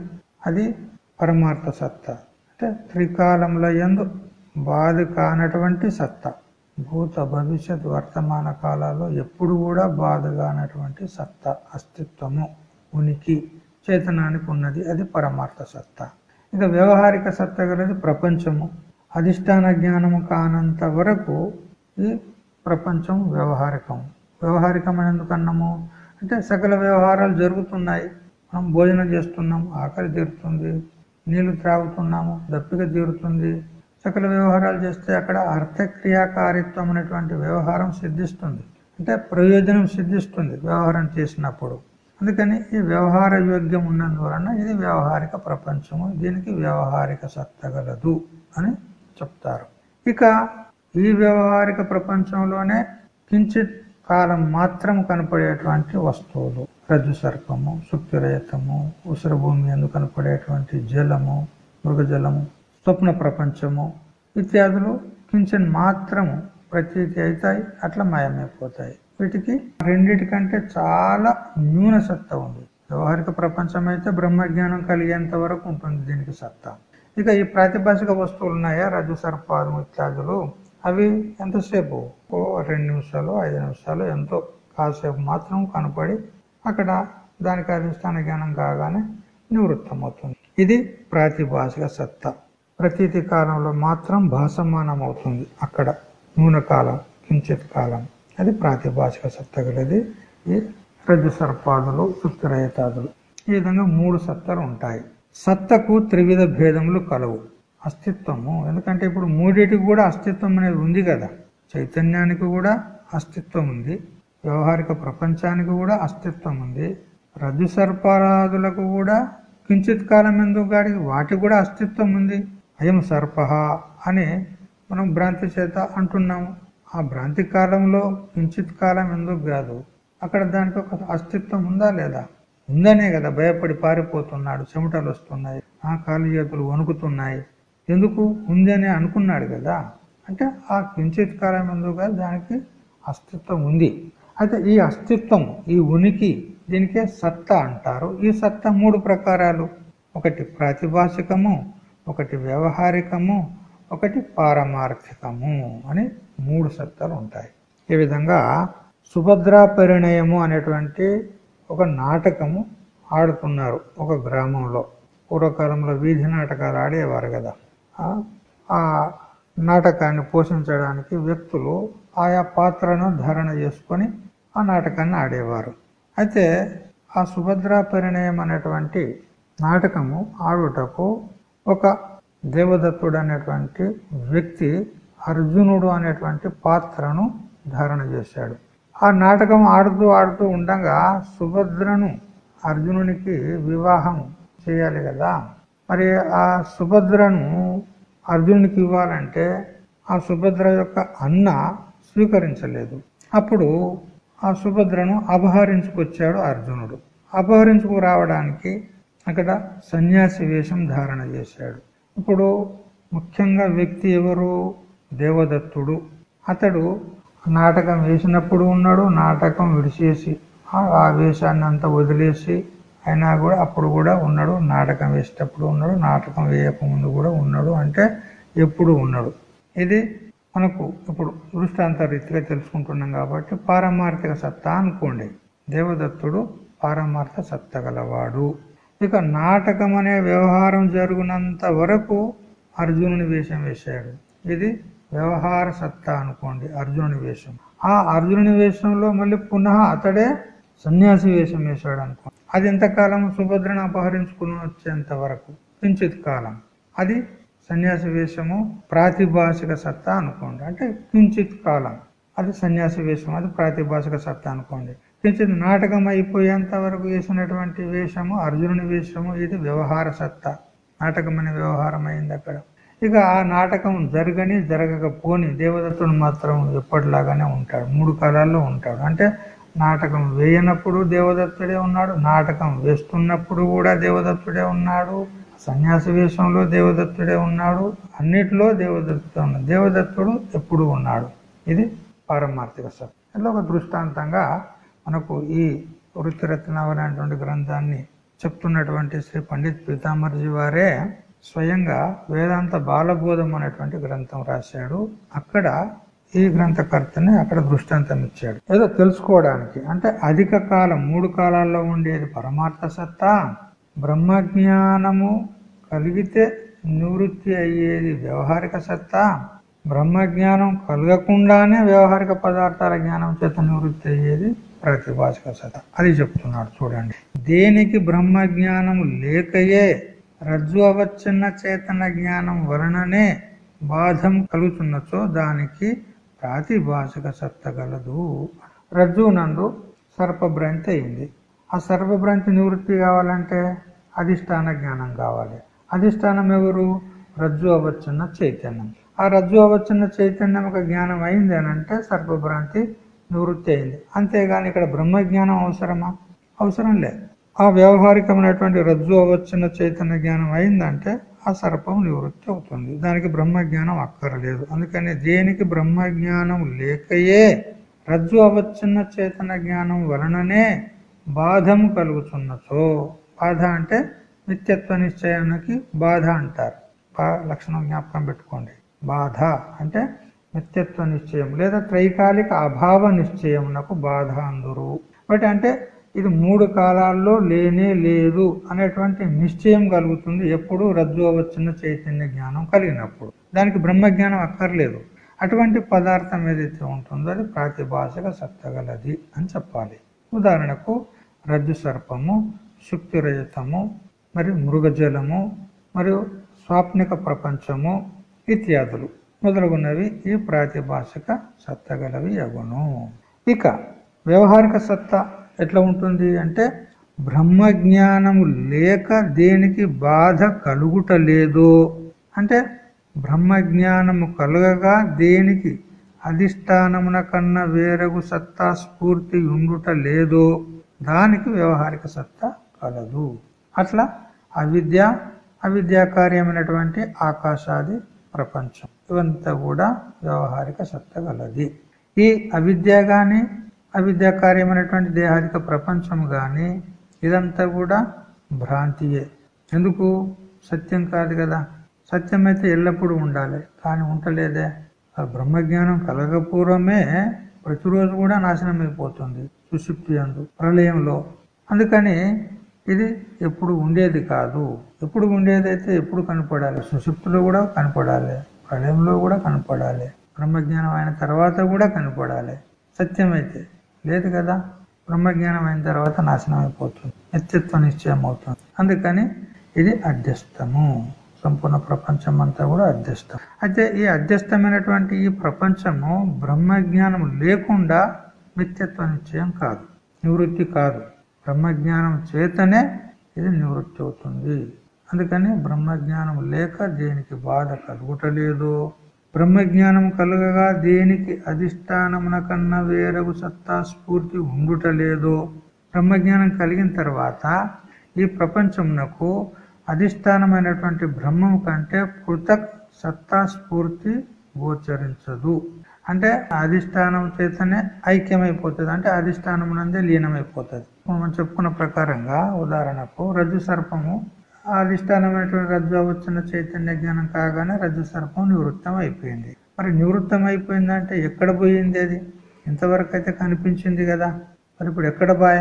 అది పరమార్థ సత్త. అంటే త్రికాలముల ఎందు బాధ కానటువంటి సత్తా. భూత భవిష్యత్ వర్తమాన కాలాల్లో ఎప్పుడు కూడా బాధగానటువంటి సత్తా సత్త అస్తిత్వము ఉనికి చేతనానికి ఉన్నది. అది పరమార్థ సత్త. ఇంకా వ్యవహారిక సత్త గలది ప్రపంచము. అధిష్టాన జ్ఞానము కానంత వరకు ఈ ప్రపంచం వ్యవహారికం. వ్యవహారికం ఎందుకన్నాము అంటే సకల వ్యవహారాలు జరుగుతున్నాయి. మనం భోజనం చేస్తున్నాం ఆకలి తీరుతుంది నీళ్ళు త్రాగుతున్నాము దప్పిక తీరుతుంది సకల వ్యవహారాలు చేస్తే అక్కడ అర్థక్రియాకారిత్వం అనేటువంటి వ్యవహారం సిద్ధిస్తుంది. అంటే ప్రయోజనం సిద్ధిస్తుంది వ్యవహారం చేసినప్పుడు. అందుకని ఈ వ్యవహార యోగ్యం ఉన్నందువలన ఇది వ్యవహారిక ప్రపంచము దీనికి వ్యవహారిక సత్తగలదు అని చెప్తారు. ఇక ఈ వ్యవహారిక ప్రపంచంలోనే కించిత్ కాలం మాత్రం కనపడేటువంటి వస్తువులు రజ్జు సర్పము సుప్తిరయతము ఉసిరభూమి ఎందు కనపడేటువంటి జలము మృగజలము స్వప్న ప్రపంచము ఇత్యాదులు కించెన్ మాత్రము ప్రతీతి అవుతాయి అట్లా మాయమైపోతాయి. వీటికి రెండిటికంటే చాలా న్యూన సత్తా ఉంది. వ్యవహారిక ప్రపంచం అయితే బ్రహ్మజ్ఞానం కలిగేంత వరకు ఉంటుంది దీనికి సత్తా. ఇక ఈ ప్రాతిభాషిక వస్తువులు ఉన్నాయా? రజు సర్పాదం ఇత్యాదులు. అవి ఎంతసేపు? ఓ రెండు నిమిషాలు ఐదు నిమిషాలు ఎంతో కాసేపు మాత్రం కనపడి అక్కడ దానికి అధిష్టాన జ్ఞానం కాగానే నివృత్తమవుతుంది. ఇది ప్రాతిభాషిక సత్తా. ప్రతీతి కాలంలో మాత్రం భాసమానం అవుతుంది అక్కడ నూనె కాలం కించిత్ కాలం. అది ప్రాతిభాషిక సత్త గలది ఈ రజ్జు సర్పాదులు సుప్తిరహితాదులు ఈ విధంగా మూడు సత్తలు ఉంటాయి. సత్తకు త్రివిధ భేదములు కలవు. అస్తిత్వము. ఎందుకంటే ఇప్పుడు మూడిటికి కూడా అస్తిత్వం అనేది ఉంది కదా. చైతన్యానికి కూడా అస్తిత్వం ఉంది. వ్యవహారిక ప్రపంచానికి కూడా అస్తిత్వం ఉంది. రజ్జు సర్పాదులకు కూడా కించిత్ కాలం ఎందుకు గాడి వాటికి కూడా అస్తిత్వం ఉంది. అయం సర్ప అని మనం భ్రాంతి చేత అంటున్నాము. ఆ భ్రాంతి కాలంలో కించిత్ కాలం ఎందుకు కాదు? అక్కడ దానికి ఒక అస్తిత్వం ఉందా లేదా? ఉందనే కదా భయపడి పారిపోతున్నాడు చెమటలు వస్తున్నాయి ఆ కాలు చేతులు వణుకుతున్నాయి. ఎందుకు? ఉందని అనుకున్నాడు కదా. అంటే ఆ కించిత్ కాలం ఎందుకు కాదు? దానికి అస్తిత్వం ఉంది. అయితే ఈ అస్తిత్వం ఈ ఉనికి దీనికే సత్తా అంటారు. ఈ సత్తా మూడు ప్రకారాలు. ఒకటి ప్రాతిభాషికము ఒకటి వ్యవహారికము ఒకటి పారమార్థికము అని మూడు సత్తాలు ఉంటాయి. ఈ విధంగా సుభద్రా పరిణయము అనేటువంటి ఒక నాటకము ఆడుతున్నారు ఒక గ్రామంలో. పూర్వకాలంలో వీధి నాటకాలు ఆడేవారు కదా. ఆ నాటకాన్ని పోషించడానికి వ్యక్తులు ఆయా పాత్రను ధారణ చేసుకొని ఆ నాటకాన్ని ఆడేవారు. అయితే ఆ సుభద్రా పరిణయం అనేటువంటి నాటకము ఆడుటకు ఒక దేవదత్తుడు అనేటువంటి వ్యక్తి అర్జునుడు అనేటువంటి పాత్రను ధారణ చేశాడు. ఆ నాటకం ఆడుతూ ఆడుతూ ఉండగా సుభద్రను అర్జునునికి వివాహం చేయాలి కదా. మరి ఆ సుభద్రను అర్జునునికి ఇవ్వాలంటే ఆ సుభద్ర యొక్క అన్న స్వీకరించలేదు. అప్పుడు ఆ సుభద్రను అపహరించుకొచ్చాడు అర్జునుడు. అపహరించుకు రావడానికి అక్కడ సన్యాసి వేషం ధారణ చేశాడు. ఇప్పుడు ముఖ్యంగా వ్యక్తి ఎవరు? దేవదత్తుడు. అతడు నాటకం వేసినప్పుడు ఉన్నాడు నాటకం విడిచేసి ఆ వేషాన్ని అంతా వదిలేసి అయినా కూడా అప్పుడు కూడా ఉన్నాడు నాటకం వేసేటప్పుడు ఉన్నాడు నాటకం వేయకముందు కూడా ఉన్నాడు అంటే ఎప్పుడు ఉన్నాడు. ఇది మనకు ఇప్పుడు దృష్టాంత రీతిగా తెలుసుకుంటున్నాం కాబట్టి పారమార్థిక సత్తా అనుకోండి. దేవదత్తుడు పారమార్థ సత్త గలవాడు. ఇక నాటకం అనే వ్యవహారం జరుగునంత వరకు అర్జునుని వేషం వేశాడు. ఇది వ్యవహార సత్తా అనుకోండి అర్జునుని వేషం. ఆ అర్జునుని వేషంలో మళ్ళీ పునః అతడే సన్యాసి వేషం వేశాడు అనుకోండి. అది ఎంతకాలం సుభద్రను అపహరించుకుని వచ్చేంత వరకు? కించిత్ కాలం. అది సన్యాసి వేషము ప్రాతిభాషిక సత్తా అనుకోండి. అంటే కించిత్ కాలం. అది సన్యాసి వేషం అది ప్రాతిభాషిక సత్తా అనుకోండి. కించిత్ నాటకం అయిపోయేంత వరకు వేసినటువంటి వేషము అర్జునుని వేషము ఇది వ్యవహార సత్తా. అనే వ్యవహారం అయింది అక్కడ. ఇక ఆ నాటకం జరగని జరగకపోని దేవదత్తుడు మాత్రం ఎప్పటిలాగానే ఉంటాడు. మూడు కాలాల్లో ఉంటాడు. అంటే నాటకం వేయనప్పుడు దేవదత్తుడే ఉన్నాడు నాటకం వేస్తున్నప్పుడు కూడా దేవదత్తుడే ఉన్నాడు సన్యాసి వేషంలో దేవదత్తుడే ఉన్నాడు అన్నిటిలో దేవదత్తుడు ఉన్నాడు. దేవదత్తుడు ఎప్పుడు ఉన్నాడు. ఇది పారమార్థిక సత్యం ఇలా ఒక దృష్టాంతంగా మనకు ఈ వృత్తిరత్నావళి అనేటువంటి గ్రంథాన్ని చెప్తున్నటువంటి శ్రీ పండిత్ పీతాంబర్జీ వారే స్వయంగా వేదాంత బాలబోధం అనేటువంటి గ్రంథం రాశాడు. అక్కడ ఈ గ్రంథకర్తని అక్కడ దృష్టాంతం ఇచ్చాడు. ఏదో తెలుసుకోవడానికి. అంటే అధిక కాలం మూడు కాలాల్లో ఉండేది పరమార్థ సత్తా బ్రహ్మజ్ఞానము కలిగితే నివృత్తి అయ్యేది వ్యవహారిక సత్తా బ్రహ్మజ్ఞానం కలగకుండానే వ్యవహారిక పదార్థాల జ్ఞానం చేత నివృత్తి అయ్యేది ప్రతిభాషక సత అది చెప్తున్నాడు చూడండి. దేనికి బ్రహ్మజ్ఞానం లేకయే రజ్జు అవచ్చిన చేతన జ్ఞానం వలననే బాధం కలుగుతున్నచో దానికి ప్రాతిభాషిక సత్త గలదు. రజ్జు నందు సర్పభ్రాంతి అయింది. ఆ సర్పభ్రాంతి నివృత్తి కావాలంటే అధిష్టాన జ్ఞానం కావాలి. అధిష్టానం ఎవరు? రజ్జు అవచ్చున్న చైతన్యం. ఆ రజ్జు అవచ్చిన చైతన్యం ఒక జ్ఞానం అయింది అంటే సర్పభ్రాంతి నివృత్తి అయింది. అంతేగాని ఇక్కడ బ్రహ్మజ్ఞానం అవసరమా? అవసరం లేదు. ఆ వ్యవహారికమైనటువంటి రజ్జు అవచ్చున్న చైతన్య జ్ఞానం అయిందంటే ఆ సర్పం నివృత్తి అవుతుంది. దానికి బ్రహ్మ జ్ఞానం అక్కరలేదు. అందుకని దేనికి బ్రహ్మజ్ఞానం లేకయే రజ్జు అవచ్చిన చేతన జ్ఞానం వలననే బాధం కలుగుతున్నచో బాధ అంటే నిత్యత్వ నిశ్చయానికి బాధ అంటారు. లక్షణం జ్ఞాపకం పెట్టుకోండి. బాధ అంటే నిత్యత్వ నిశ్చయం లేదా త్రైకాలిక అభావ నిశ్చయమునకు బాధ అందురు బట్ అంటే ఇది మూడు కాలాల్లో లేనే లేదు అనేటువంటి నిశ్చయం కలుగుతుంది ఎప్పుడు రజ్జు అవచ్చిన చైతన్య జ్ఞానం కలిగినప్పుడు. దానికి బ్రహ్మజ్ఞానం అక్కర్లేదు. అటువంటి పదార్థం ఏదైతే ఉంటుందో అది ప్రాతిభాషగా సత్తగలది అని చెప్పాలి. ఉదాహరణకు రజ్జు సర్పము శుక్తి రజతము మరియు మృగజలము మరియు స్వాప్నిక ప్రపంచము ఇత్యాదులు. మొదలగున్నవి ఈ ప్రాతిభాషిక సత్తగలవి అగును ఇక వ్యవహారిక సత్తా ఎట్లా ఉంటుంది అంటే బ్రహ్మజ్ఞానము లేక దేనికి బాధ కలుగుట లేదో. అంటే బ్రహ్మజ్ఞానము కలగగా దేనికి అధిష్టానమున కన్నా వేరగు సత్తా స్ఫూర్తి ఉండుట లేదో. దానికి వ్యవహారిక సత్తా కలదు. అట్లా అవిద్య అవిద్యాకార్యమైనటువంటి ఆకాశాది ప్రపంచం. ఇవంతా కూడా వ్యవహారిక సత్త గలది. ఈ అవిద్య గాని అవిద్యాకార్యమైనటువంటి దేహాదిక ప్రపంచం గాని ఇదంతా కూడా భ్రాంతియే. ఎందుకు? సత్యం కాదు కదా. సత్యం అయితే ఎల్లప్పుడూ ఉండాలి. కానీ ఉండలేదే ఆ బ్రహ్మజ్ఞానం కలగపూర్వమే ప్రతిరోజు కూడా నాశనం అయిపోతుంది సుషిప్తి అందు ప్రళయంలో. అందుకని ఇది ఎప్పుడు ఉండేది కాదు. ఎప్పుడు ఉండేదైతే ఎప్పుడు కనపడాలి? సుషిప్తులు కూడా కనపడాలి. ప్రళయంలో కూడా కనపడాలి. బ్రహ్మజ్ఞానం అయిన తర్వాత కూడా కనపడాలి. సత్యమైతే లేదు కదా? బ్రహ్మజ్ఞానం అయిన తర్వాత నాశనం అయిపోతుంది. నిత్యత్వ నిశ్చయం అవుతుంది. అందుకని ఇది అధ్యస్థము సంపూర్ణ ప్రపంచం అంతా కూడా అధ్యస్థం అయితే ఈ అధ్యస్థమైనటువంటి ఈ ప్రపంచము బ్రహ్మజ్ఞానం లేకుండా నిత్యత్వ నిశ్చయం కాదు. నివృత్తి కాదు. బ్రహ్మజ్ఞానం చేతనే ఇది నివృత్తి అవుతుంది. అందుకని బ్రహ్మజ్ఞానం లేక దేనికి బాధ కలుగుటలేదు. బ్రహ్మజ్ఞానం కలుగగా దేనికి అధిష్టానమున కన్నా వేరగు సత్తా స్ఫూర్తి ఉండుటలేదో. బ్రహ్మజ్ఞానం కలిగిన తర్వాత ఈ ప్రపంచమునకు అధిష్టానమైనటువంటి బ్రహ్మం కంటే పృథక్ సత్తా స్ఫూర్తి గోచరించదు. అంటే అధిష్టానం చేతనే ఐక్యమైపోతుంది. అంటే అధిష్టానం నందే లీనమైపోతుంది. మనం చెప్పుకున్న ప్రకారంగా ఉదాహరణకు రజ్జు సర్పము అధిష్టానమైనటువంటి రజ్జు వచ్చిన చైతన్య జ్ఞానం కాగానే రజ్జు సర్పం నివృత్తం అయిపోయింది. మరి నివృత్తం అయిపోయిందంటే ఎక్కడ పోయింది అది? ఇంతవరకు అయితే కనిపించింది కదా. మరి ఇప్పుడు ఎక్కడ బాయ్?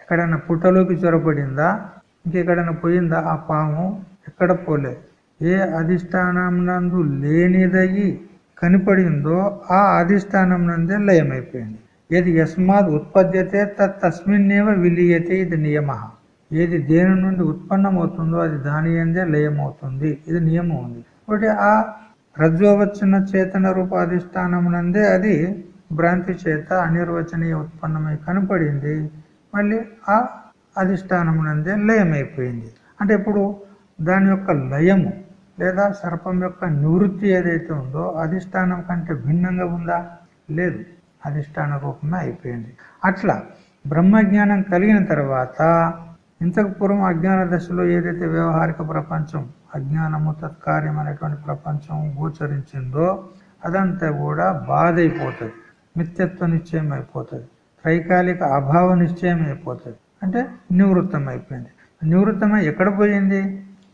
ఎక్కడైనా పుట్టలోకి చొరబడిందా? ఇంకెక్కడైనా పోయిందా? ఆ పాము ఎక్కడ పోలే. ఏ అధిష్టానం నందు లేనిదయ్యి కనిపడిందో ఆ అధిష్టానం నందే లయమైపోయింది. ఏది యస్మాత్ ఉత్పద్యతే తస్మిన్నేవ విలీయతే ఇది నియమ. ఏది దేని నుండి ఉత్పన్నమవుతుందో అది దాని ఎందే లయమవుతుంది. ఇది నియమం ఉంది. ఒకటి ఆ రజ్జోవచ్చిన చేతన రూపాధిష్టానమునందే అది భ్రాంతి చేత అనిర్వచనీయ ఉత్పన్నమై కనపడింది. మళ్ళీ ఆ అధిష్టానమునందే లయమైపోయింది. అంటే ఇప్పుడు దాని యొక్క లయము లేదా సర్పం యొక్క నివృత్తి ఏదైతే ఉందో అధిష్టానం కంటే భిన్నంగా ఉందా? లేదు. అధిష్టాన రూపమే అయిపోయింది. అట్లా బ్రహ్మజ్ఞానం కలిగిన తర్వాత ఇంతకు పూర్వం అజ్ఞాన దశలో ఏదైతే వ్యవహారిక ప్రపంచం అజ్ఞానము తత్కార్యం అనేటువంటి ప్రపంచం గోచరించిందో అదంతా కూడా బాధ అయిపోతుంది మిత్యత్వ నిశ్చయం అయిపోతుంది త్రైకాలిక అభావ నిశ్చయం అయిపోతుంది అంటే నివృత్తం అయిపోయింది నివృత్తమై ఎక్కడ పోయింది?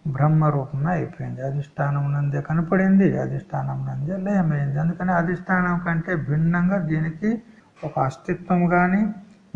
బ్రహ్మరూపమే అయిపోయింది. అధిష్టానం నందే కనపడింది అధిష్టానం నందే లయమైంది. అందుకని అధిష్టానం కంటే భిన్నంగా దీనికి ఒక అస్తిత్వం కానీ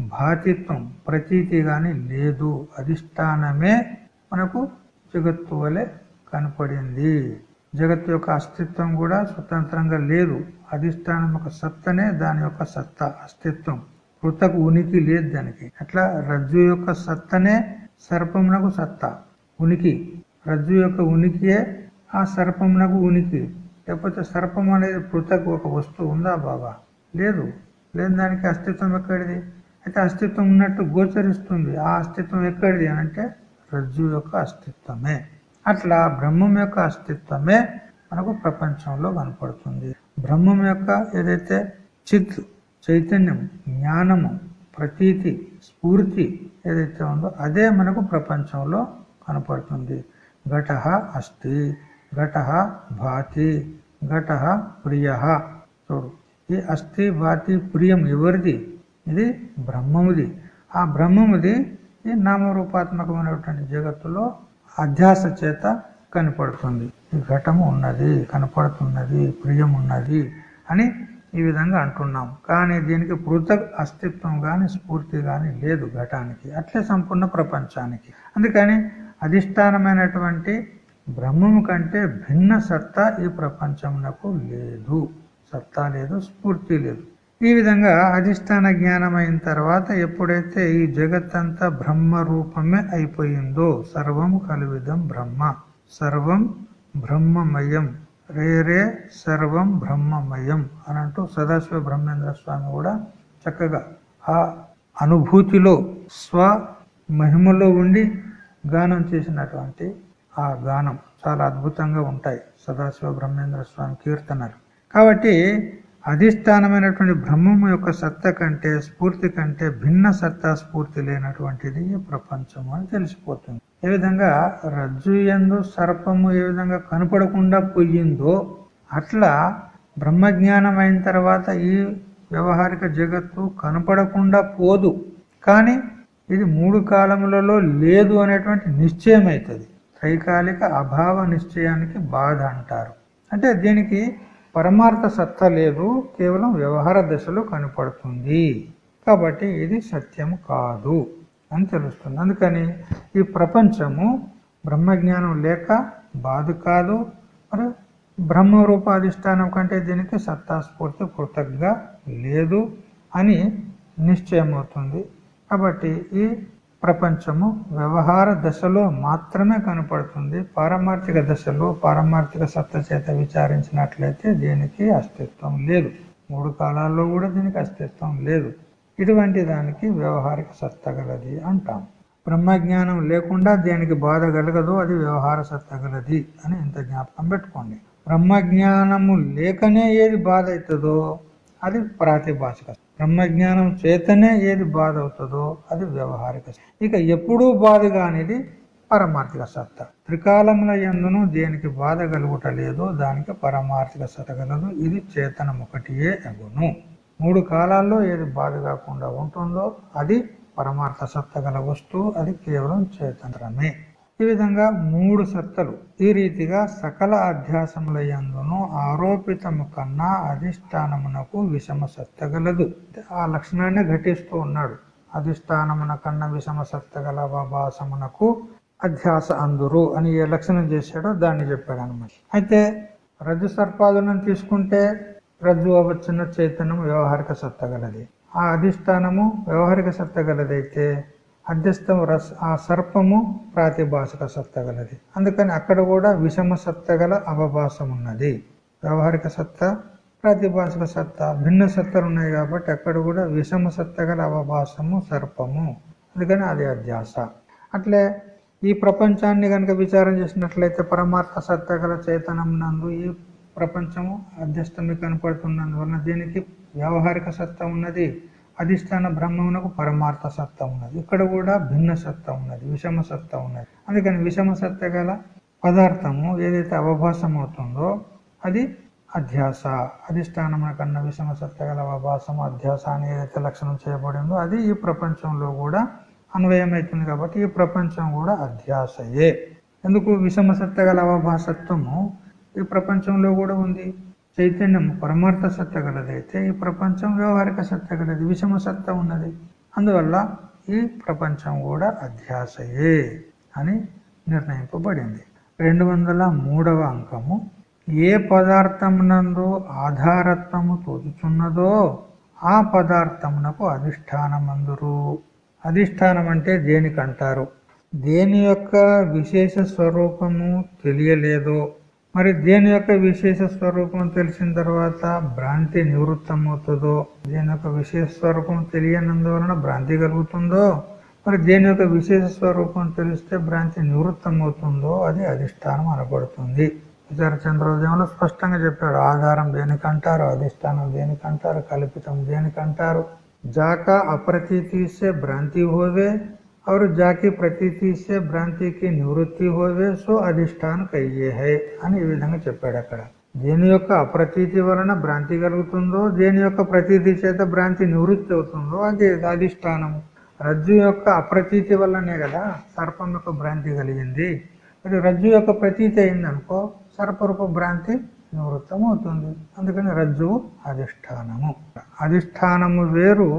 భాతిత్వం ప్రతీతి గాని లేదు. అధిష్టానమే మనకు జగత్తు వలె కనపడింది. జగత్తు యొక్క అస్తిత్వం కూడా స్వతంత్రంగా లేదు. అధిష్టానం యొక్క సత్తనే దాని యొక్క సత్త అస్తిత్వం. కృతకు ఉనికి లేదు దానికి. అట్లా రజ్జు యొక్క సత్తనే సర్పమునకు సత్త ఉనికి. రజ్జు యొక్క ఉనికియే ఆ సర్పమునకు ఉనికి. లేకపోతే సర్పం అనేది పృథక్ ఒక వస్తువు ఉందా బాబా? లేదు. లేని దానికి అస్తిత్వం ఎక్కడిది? అయితే అస్తిత్వం ఉన్నట్టు గోచరిస్తుంది. ఆ అస్తిత్వం ఎక్కడిది అని అంటే రజ్జు యొక్క అస్తిత్వమే. అట్లా బ్రహ్మం యొక్క అస్తిత్వమే మనకు ప్రపంచంలో కనపడుతుంది. బ్రహ్మం యొక్క ఏదైతే చిత్ చైతన్యం జ్ఞానము ప్రతీతి స్ఫూర్తి ఏదైతే ఉందో అదే మనకు ప్రపంచంలో కనపడుతుంది. ఘట అస్థి ఘట భాతి ఘట ప్రియ. చూడు ఈ అస్థి భాతి ప్రియం ఎవరిది? ఇది బ్రహ్మముది. ఆ బ్రహ్మముది ఈ నామరూపాత్మకమైనటువంటి జగత్తులో అధ్యాస చేత కనపడుతుంది. ఈ ఘటము ఉన్నది కనపడుతున్నది ప్రియం ఉన్నది అని ఈ విధంగా అంటున్నాం. కానీ దీనికి పృథక్ అస్తిత్వం కానీ స్ఫూర్తి కానీ లేదు ఘటానికి. అట్లే సంపూర్ణ ప్రపంచానికి. అందుకని అధిష్టానమైనటువంటి బ్రహ్మము కంటే భిన్న సత్తా ఈ ప్రపంచమునకు లేదు. సత్తా లేదు స్ఫూర్తి లేదు. ఈ విధంగా అధిష్టాన జ్ఞానం అయిన తర్వాత ఎప్పుడైతే ఈ జగత్తంతా బ్రహ్మ రూపమే అయిపోయిందో సర్వం కలివిదం బ్రహ్మ సర్వం బ్రహ్మమయం రేరే సర్వం బ్రహ్మమయం అని అంటూ సదాశివ బ్రహ్మేంద్ర స్వామి కూడా చక్కగా ఆ అనుభూతిలో స్వ మహిమలో ఉండి గానం చేసినటువంటి ఆ గానం చాలా అద్భుతంగా ఉంటాయి సదాశివ బ్రహ్మేంద్ర స్వామి కీర్తనలు. కాబట్టి అధిష్టానమైనటువంటి బ్రహ్మము యొక్క సత్త కంటే స్ఫూర్తి కంటే భిన్న సత్తా స్ఫూర్తి లేనటువంటిది ప్రపంచము అని తెలిసిపోతుంది. ఏ విధంగా రజ్జు ఎందు సర్పము ఏ విధంగా కనపడకుండా పోయిందో అట్లా బ్రహ్మజ్ఞానం అయిన తర్వాత ఈ వ్యవహారిక జగత్తు కనపడకుండా పోదు. కానీ ఇది మూడు కాలములలో లేదు అనేటువంటి నిశ్చయం అవుతుంది త్రైకాలిక అభావ నిశ్చయానికి బాధ అంటారు. అంటే దీనికి పరమార్థ సత్త లేదు కేవలం వ్యవహార దశలో కనపడుతుంది. కాబట్టి ఇది సత్యం కాదు అని తెలుస్తుంది. అందుకని ఈ ప్రపంచము బ్రహ్మజ్ఞానం లేక బాధ కాదు. మరి బ్రహ్మ రూపాధిష్టానం కంటే దీనికి సత్తాస్ఫూర్తి కృతజ్ఞ లేదు అని నిశ్చయమవుతుంది. కాబట్టి ఈ ప్రపంచము వ్యవహార దశలో మాత్రమే కనపడుతుంది. పారమార్థిక దశలో పారమార్థిక సత్త చేత విచారించినట్లయితే దీనికి అస్తిత్వం లేదు. మూడు కాలాల్లో కూడా దీనికి అస్తిత్వం లేదు. ఇటువంటి దానికి వ్యవహారిక సత్త గలది అంటాం. బ్రహ్మజ్ఞానం లేకుండా దేనికి బాధ కలగదు అది వ్యవహార సత్త గలది అని ఇంత జ్ఞాపకం పెట్టుకోండి. బ్రహ్మజ్ఞానము లేకనే ఏది బాధ అవుతుందో అది ప్రాతిభాషిక బ్రహ్మజ్ఞానం చేతనే ఏది బాధ అవుతుందో అది వ్యవహారిక ఇక ఎప్పుడూ బాధ కానిది పరమార్థిక సత్త. త్రికాలముల ఎందును దేనికి బాధ కలుగుట లేదో దానికి పరమార్థిక సత్త కలదు. ఇది చేతనం ఒకటియే అగును. మూడు కాలాల్లో ఏది బాధ కాకుండా ఉంటుందో అది పరమార్థ సత్త గల వస్తువు. అది కేవలం చేతనమే. ఈ విధంగా మూడు సత్తలు ఈ రీతిగా సకల అధ్యాసములయందును ఆరోపితము కన్నా అధిష్టానమునకు విషమ సత్తగలదు ఆ లక్షణాన్ని ఘటిస్తూ ఉన్నాడు. అధిష్టానమున కన్నా విషమ సత్తగల భాసమునకు అధ్యాస అందురు అని ఏ లక్షణం చేశాడో దాన్ని చెప్పాడు అనమాట అయితే రజ్జు సర్పాదులను తీసుకుంటే రజ్జు వచ్చిన చైతన్యం వ్యవహారిక సత్తగలది. ఆ అధిష్టానము వ్యవహారిక సత్తగలదైతే అధ్యస్థం రస్ ఆ సర్పము ప్రాతిభాషిక సత్త గలది. అందుకని అక్కడ కూడా విషమ సత్త గల అవభాసం ఉన్నది. వ్యవహారిక సత్త ప్రాతిభాషిక సత్త భిన్న సత్తలు ఉన్నాయి కాబట్టి అక్కడ కూడా విషమ సత్త గల అవభాసము సర్పము. అందుకని అది అధ్యాస. అట్లే ఈ ప్రపంచాన్ని కనుక విచారం చేసినట్లయితే పరమార్థ సత్తగల చేతనం నందు ఈ ప్రపంచము అధ్యస్థమే కనపడుతున్నందువలన దీనికి వ్యవహారిక సత్త ఉన్నది. అధిష్టాన బ్రహ్మమునకు పరమార్థ సత్త ఉన్నది. ఇక్కడ కూడా భిన్న సత్త ఉన్నది విషమ సత్త ఉన్నది. అందుకని విషమ సత్త గల పదార్థము ఏదైతే అవభాసం అవుతుందో అది అధ్యాస. అధిష్టానమున కన్నా విషమ సత్త గల అవభాసము అధ్యాస అని ఏదైతే లక్షణం చేయబడిందో అది ఈ ప్రపంచంలో కూడా అన్వయమవుతుంది కాబట్టి ఈ ప్రపంచం కూడా అధ్యాసయే. ఎందుకు? విషమ సత్త గల అవభాసత్వము ఈ ప్రపంచంలో కూడా ఉంది. చైతన్యం పరమార్థ సత్త గలదైతే ఈ ప్రపంచం వ్యవహారిక సత్త గలది విషమ సత్త ఉన్నది. అందువల్ల ఈ ప్రపంచం కూడా అధ్యాసయే అని నిర్ణయింపబడింది. రెండు వందల మూడవ అంకము ఏ పదార్థమునందు ఆధారత్వము తోచుచున్నదో ఆ పదార్థమునకు అధిష్టానమందురు. అధిష్టానం అంటే దేనికంటారు? దేని యొక్క విశేష స్వరూపము తెలియలేదో. మరి దేని యొక్క విశేష స్వరూపం తెలిసిన తర్వాత భ్రాంతి నివృత్తమవుతుందో దేని యొక్క విశేష స్వరూపం తెలియనందువలన భ్రాంతి కలుగుతుందో మరి దేని యొక్క విశేష స్వరూపం తెలిస్తే భ్రాంతి నివృత్తం అవుతుందో అది అధిష్టానం అనబడుతుంది. విచార చంద్రోదయంలో స్పష్టంగా చెప్పాడు ఆధారం దేనికంటారు అధిష్టానం దేనికంటారు కల్పితం దేనికంటారు? జాక అప్రతీతిస్తే భ్రాంతి హోవే और जाकी ప్రతీతి సే భ్రాంతికి నివృత్తి హోవే సో అధిష్టాన కయ్యే హై అని ఈ విధంగా చెప్పాడు అక్కడ దేని యొక్క అప్రతీతి వలన భ్రాంతి కలుగుతుందో దేని యొక్క ప్రతీతి చేత భ్రాంతి నివృత్తి అవుతుందో అది అధిష్టానము రజ్జు యొక్క అప్రతీతి వల్లనే కదా సర్పం యొక్క భ్రాంతి కలిగింది మరి రజ్జు యొక్క ప్రతీతి అయిందనుకో సర్పరూప భ్రాంతి నివృత్తం అవుతుంది అందుకని రజ్జువు అధిష్టానము అధిష్టానము వేరు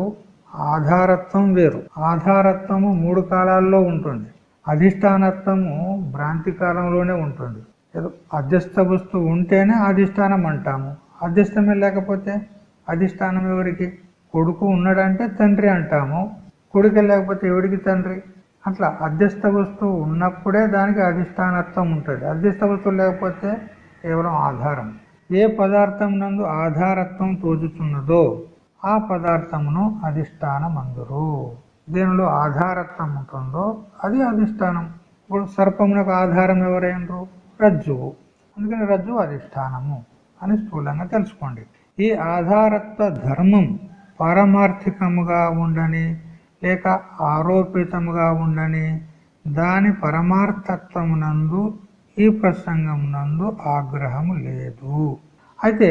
ఆధారత్వం వేరు. ఆధారత్వము మూడు కాలాల్లో ఉంటుంది. అధిష్టానత్వము భ్రాంతి కాలంలోనే ఉంటుంది. ఏదో అధ్యస్థ వస్తువు ఉంటేనే అధిష్టానం అంటాము. అధ్యస్థమే లేకపోతే అధిష్టానం ఎవరికి? కొడుకు ఉన్నాడంటే తండ్రి అంటాము. కొడుకు లేకపోతే ఎవరికి తండ్రి? అట్లా అధ్యస్థ వస్తువు ఉన్నప్పుడే దానికి అధిష్టానత్వం ఉంటుంది. అధ్యస్థ వస్తువు లేకపోతే కేవలం ఆధారం. ఏ పదార్థం నందు ఆధారత్వం తోచుతున్నదో ఆ పదార్థమును అధిష్టానం అందురు దీనిలో ఆధారత్వం ఉంటుందో అది అధిష్టానం. ఇప్పుడు సర్పమునకు ఆధారం ఎవరైనరు? రజ్జువు. అందుకని రజ్జువు అధిష్టానము అని స్థూలంగా తెలుసుకోండి. ఈ ఆధారత్వ ధర్మం పారమార్థికముగా ఉండని లేక ఆరోపితముగా ఉండని దాని పరమార్థత్వమునందు ఈ ప్రసంగమునందు ఆగ్రహము లేదు. అయితే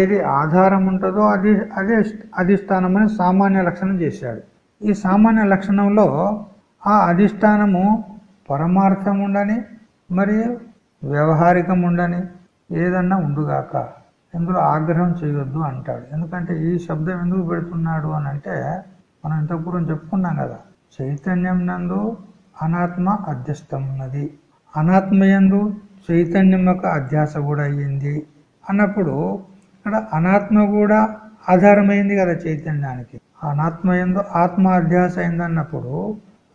ఏది ఆధారం ఉంటుందో అది అదే అధిష్టానం అని సామాన్య లక్షణం చేశాడు. ఈ సామాన్య లక్షణంలో ఆ అధిష్టానము పరమార్థం ఉండని మరియు వ్యవహారికం ఉండని ఏదన్నా ఉండుగాక ఇందులో ఆగ్రహం చేయొద్దు అంటాడు. ఎందుకంటే ఈ శబ్దం ఎందుకు పెడుతున్నాడు అని అంటే మనం ఇంతపూర్వం చెప్పుకున్నాం కదా చైతన్యం నందు అనాత్మ అధ్యస్థం ఉన్నది అనాత్మయందు చైతన్యం యొక్క అధ్యాస కూడా అయ్యింది. అన్నప్పుడు ఇక్కడ అనాత్మ కూడా ఆధారమైంది కదా చైతన్యానికి. అనాత్మయందు ఆత్మ అధ్యాస అయింది అన్నప్పుడు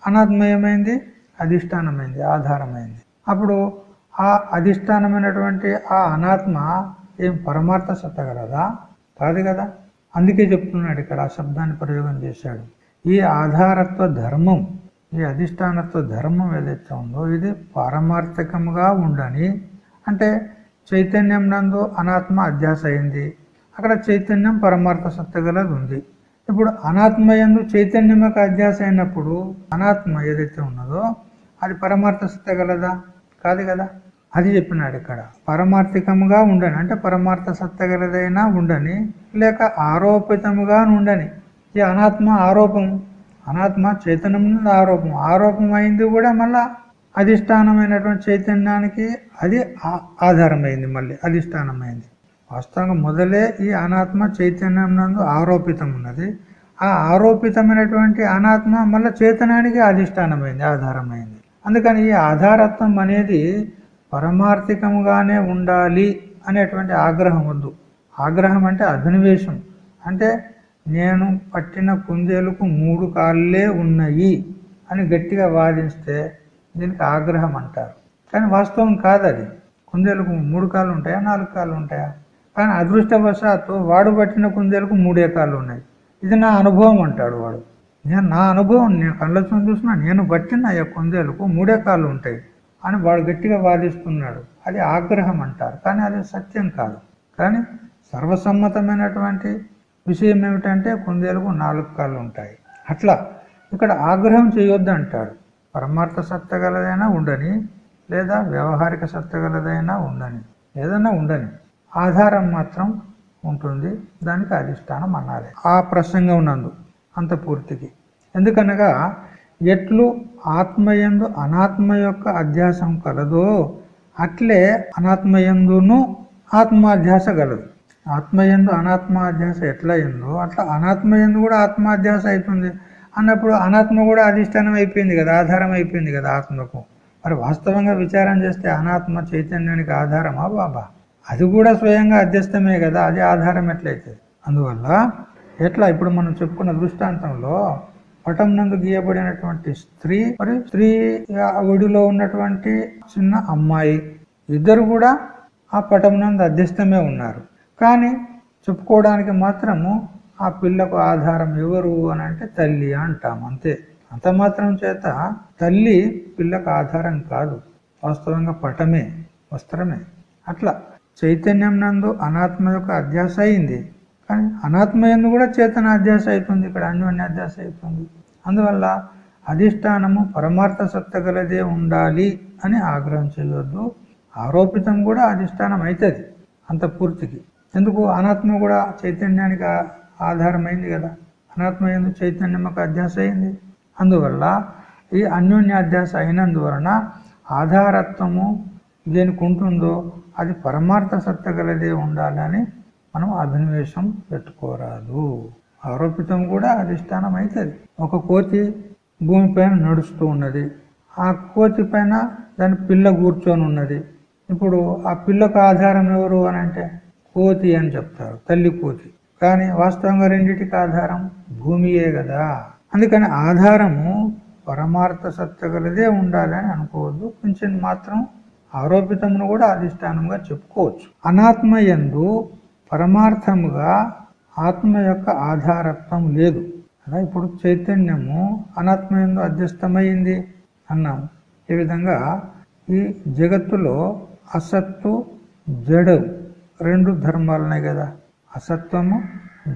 అనాత్మయమైంది అధిష్టానమైంది ఆధారమైంది. అప్పుడు ఆ అధిష్టానమైనటువంటి ఆ అనాత్మ ఏం పరమార్థ సత్త కలదా కాదు కదా. అందుకే చెప్తున్నాడు ఇక్కడ ఆ శబ్దాన్ని ప్రయోగం చేశాడు. ఈ ఆధారత్వ ధర్మం ఈ అధిష్టానత్వ ధర్మం ఏదైతే ఉందో ఇది పారమార్థకంగా ఉండని అంటే చైతన్యం నందు అనాత్మ అధ్యాస అయింది అక్కడ చైతన్యం పరమార్థ సత్తగలది ఉంది. ఇప్పుడు అనాత్మ ఎందు చైతన్యం యొక్క అధ్యాస అయినప్పుడు అనాత్మ ఏదైతే ఉన్నదో అది పరమార్థ సత్తగలదా కాదు కదా? అది చెప్పినాడు ఇక్కడ. పరమార్థికముగా ఉండని అంటే పరమార్థ సత్తగలదైనా ఉండని లేక ఆరోపితముగా ఉండని. ఈ అనాత్మ ఆరోపం అనాత్మ చైతన్యం ఆరోపం ఆరోపం అయింది కూడా మళ్ళా అధిష్టానమైనటువంటి చైతన్యానికి అది ఆధారమైంది మళ్ళీ అధిష్టానమైంది. వాస్తవంగా మొదలే ఈ అనాత్మ చైతన్యం నందు ఆరోపితం ఉన్నది ఆ ఆరోపితమైనటువంటి అనాత్మ మళ్ళీ చైతన్యానికి అధిష్టానమైంది ఆధారమైంది. అందుకని ఈ ఆధారత్వం అనేది పరమార్థికముగానే ఉండాలి అనేటువంటి ఆగ్రహం వద్దు ఆగ్రహం అంటే అభినవేశం అంటే నేను పట్టిన కుందేలకు మూడు కాళ్ళే ఉన్నాయి అని గట్టిగా వాదిస్తే దీనికి ఆగ్రహం అంటారు. కానీ వాస్తవం కాదు అది కుందేలకు మూడు కాళ్ళు ఉంటాయా? నాలుగు కాళ్ళు ఉంటాయా? కానీ అదృష్టవశాత్తు వాడు పట్టిన కుందేలకు మూడే కాళ్ళు ఉన్నాయి. ఇది నా అనుభవం అంటాడు వాడు. నేను నా అనుభవం నేను కళ్ళతో చూసినా నేను పట్టిన ఆ కుందేలకు మూడే కాళ్ళు ఉంటాయి అని వాడు గట్టిగా వాదిస్తున్నాడు. అది ఆగ్రహం అంటారు. కానీ అది సత్యం కాదు. కానీ సర్వసమ్మతమైనటువంటి విషయం ఏమిటంటే కుందేలకు నాలుగు కాళ్ళు ఉంటాయి. అట్లా ఇక్కడ ఆగ్రహం చేయొద్దు అంటాడు పరమార్థ సత్త గలదైనా ఉండని లేదా వ్యవహారిక సత్త గలదైనా ఉండని ఏదైనా ఉండని ఆధారం మాత్రం ఉంటుంది. దానికి అధిష్టానం అనాలి. ఆ ప్రసంగం నందు అంత పూర్తికి. ఎందుకనగా ఎట్లు ఆత్మయందు అనాత్మ యొక్క అధ్యాసం కలదో అట్లే అనాత్మయందును ఆత్మాధ్యాస గలదు. ఆత్మయందు అనాత్మాధ్యాస ఎట్లా అయిందో అట్లా అనాత్మయందు కూడా ఆత్మాధ్యాస అవుతుంది. అన్నప్పుడు అనాత్మ కూడా అధిష్టానం అయిపోయింది కదా ఆధారం అయిపోయింది కదా ఆత్మకు. మరి వాస్తవంగా విచారం చేస్తే అనాత్మ చైతన్యానికి ఆధారమా బాబా? అది కూడా స్వయంగా అధ్యస్థమే కదా అది ఆధారం ఎట్లయితే అందువల్ల ఎట్లా ఇప్పుడు మనం చెప్పుకున్న దృష్టాంతంలో పటం నందు గీయబడినటువంటి స్త్రీ మరి స్త్రీ ఒడిలో ఉన్నటువంటి చిన్న అమ్మాయి ఇద్దరు కూడా ఆ పటం నందు అధ్యస్థమే ఉన్నారు. కానీ చెప్పుకోవడానికి మాత్రము ఆ పిల్లకు ఆధారం ఎవరు అని అంటే తల్లి అంటాం అంతే. అంత మాత్రం చేత తల్లి పిల్లకు ఆధారం కాదు. వాస్తవంగా పటమే వస్త్రమే. అట్లా చైతన్యం నందు అనాత్మ యొక్క అధ్యాస అయింది. కానీ అనాత్మ ఎందు కూడా చేతన అధ్యాస అవుతుంది ఇక్కడ అన్యోన్య అధ్యాస అవుతుంది అందువల్ల అధిష్టానము పరమార్థ సత్తగలదే ఉండాలి అని ఆగ్రహం చేయొద్దు. ఆరోపితం కూడా అధిష్టానం అవుతుంది అంత పూర్తికి. ఎందుకు? అనాత్మ కూడా చైతన్యానికి ఆధారమైంది కదా. అనాత్మ ఎందు చైతన్యముకు అధ్యాస అయింది అందువల్ల ఈ అన్యోన్యాధ్యాస అయినందువలన ఆధారత్వము దేనికి ఉంటుందో అది పరమార్థ సత్త గలదే ఉండాలని మనం అభినవేశం పెట్టుకోరాదు. ఆరోపితం కూడా అధిష్టానం అవుతుంది ఒక కోతి భూమిపైన నడుస్తూ ఉన్నది ఆ కోతి పైన దాని పిల్ల కూర్చొని ఉన్నది ఇప్పుడు ఆ పిల్లకు ఆధారం ఎవరు అని అంటే కోతి అని చెప్తారు. తల్లి కోతి. కానీ వాస్తవంగా రెండింటికి ఆధారం భూమియే కదా. అందుకని ఆధారము పరమార్థ సత్యగలదే ఉండాలని అనుకోవద్దు. కొంచెం మాత్రం ఆరోపితమును కూడా అధిష్టానంగా చెప్పుకోవచ్చు. అనాత్మ ఎందు పరమార్థముగా ఆత్మ యొక్క ఆధారత్వం లేదు. అలా ఇప్పుడు చైతన్యము అనాత్మ ఎందు అధ్యస్థమైంది అన్నాం. ఈ విధంగా? ఈ జగత్తులో అసత్తు జడు రెండు ధర్మాలున్నాయి కదా. అసత్వము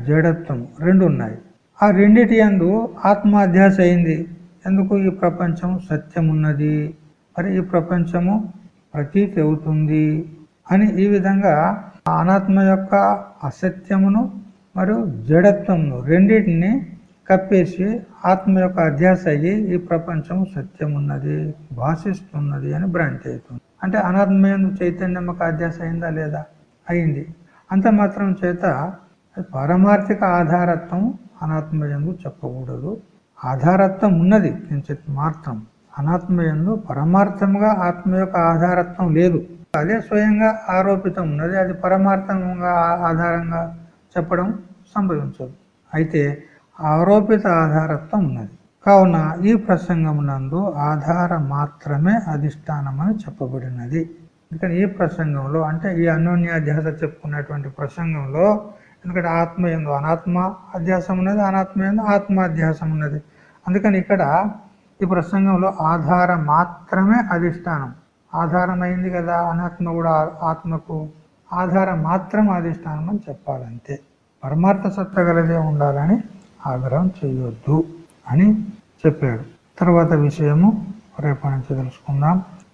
జడత్వము రెండు ఉన్నాయి. ఆ రెండిటి అందు ఆత్మాధ్యాస అయింది. ఎందుకు ఈ ప్రపంచం సత్యం ఉన్నది మరి ఈ ప్రపంచము ప్రతీతి అవుతుంది అని ఈ విధంగా అనాత్మ యొక్క అసత్యమును మరియు జడత్వమును రెండింటిని కప్పేసి ఆత్మ యొక్క అధ్యాస అయ్యి ఈ ప్రపంచం సత్యం ఉన్నది భాషిస్తున్నది అని భ్రాంతి అవుతుంది. అంటే అనాత్మయందు చైతన్యం యొక్క అధ్యాస అయిందా లేదా? అయింది. అంత మాత్రం చేత పారమార్థిక ఆధారత్వం అనాత్మయందు చెప్పకూడదు. ఆధారత్వం ఉన్నది కించిత్ మాత్రం. అనాత్మయందు పరమార్థంగా ఆత్మ యొక్క ఆధారత్వం లేదు. అదే స్వయంగా ఆరోపితం ఉన్నది అది పరమార్థంగా ఆధారంగా చెప్పడం సంభవించదు. అయితే ఆరోపిత ఆధారత్వం ఉన్నది. కావున ఈ ప్రసంగమునందు ఆధార మాత్రమే అధిష్టానమని చెప్పబడినది. ఎందుకంటే ఈ ప్రసంగంలో అంటే ఈ అన్యోన్యాధ్యాస చెప్పుకున్నటువంటి ప్రసంగంలో ఎందుకంటే ఆత్మ ఎందు అనాత్మ అధ్యాసం ఉన్నది అనాత్మ ఎందు ఆత్మాధ్యాసం ఉన్నది. అందుకని ఇక్కడ ఈ ప్రసంగంలో ఆధార మాత్రమే అధిష్టానం. ఆధారమైంది కదా అనాత్మ కూడా ఆత్మకు. ఆధారం మాత్రం అధిష్టానం అని చెప్పాలంతే. పరమార్థ సత్త గలదే ఉండాలని ఆగ్రహం చేయొద్దు అని చెప్పాడు. తర్వాత విషయము రేపటి నుంచి తెలుసుకుందాం.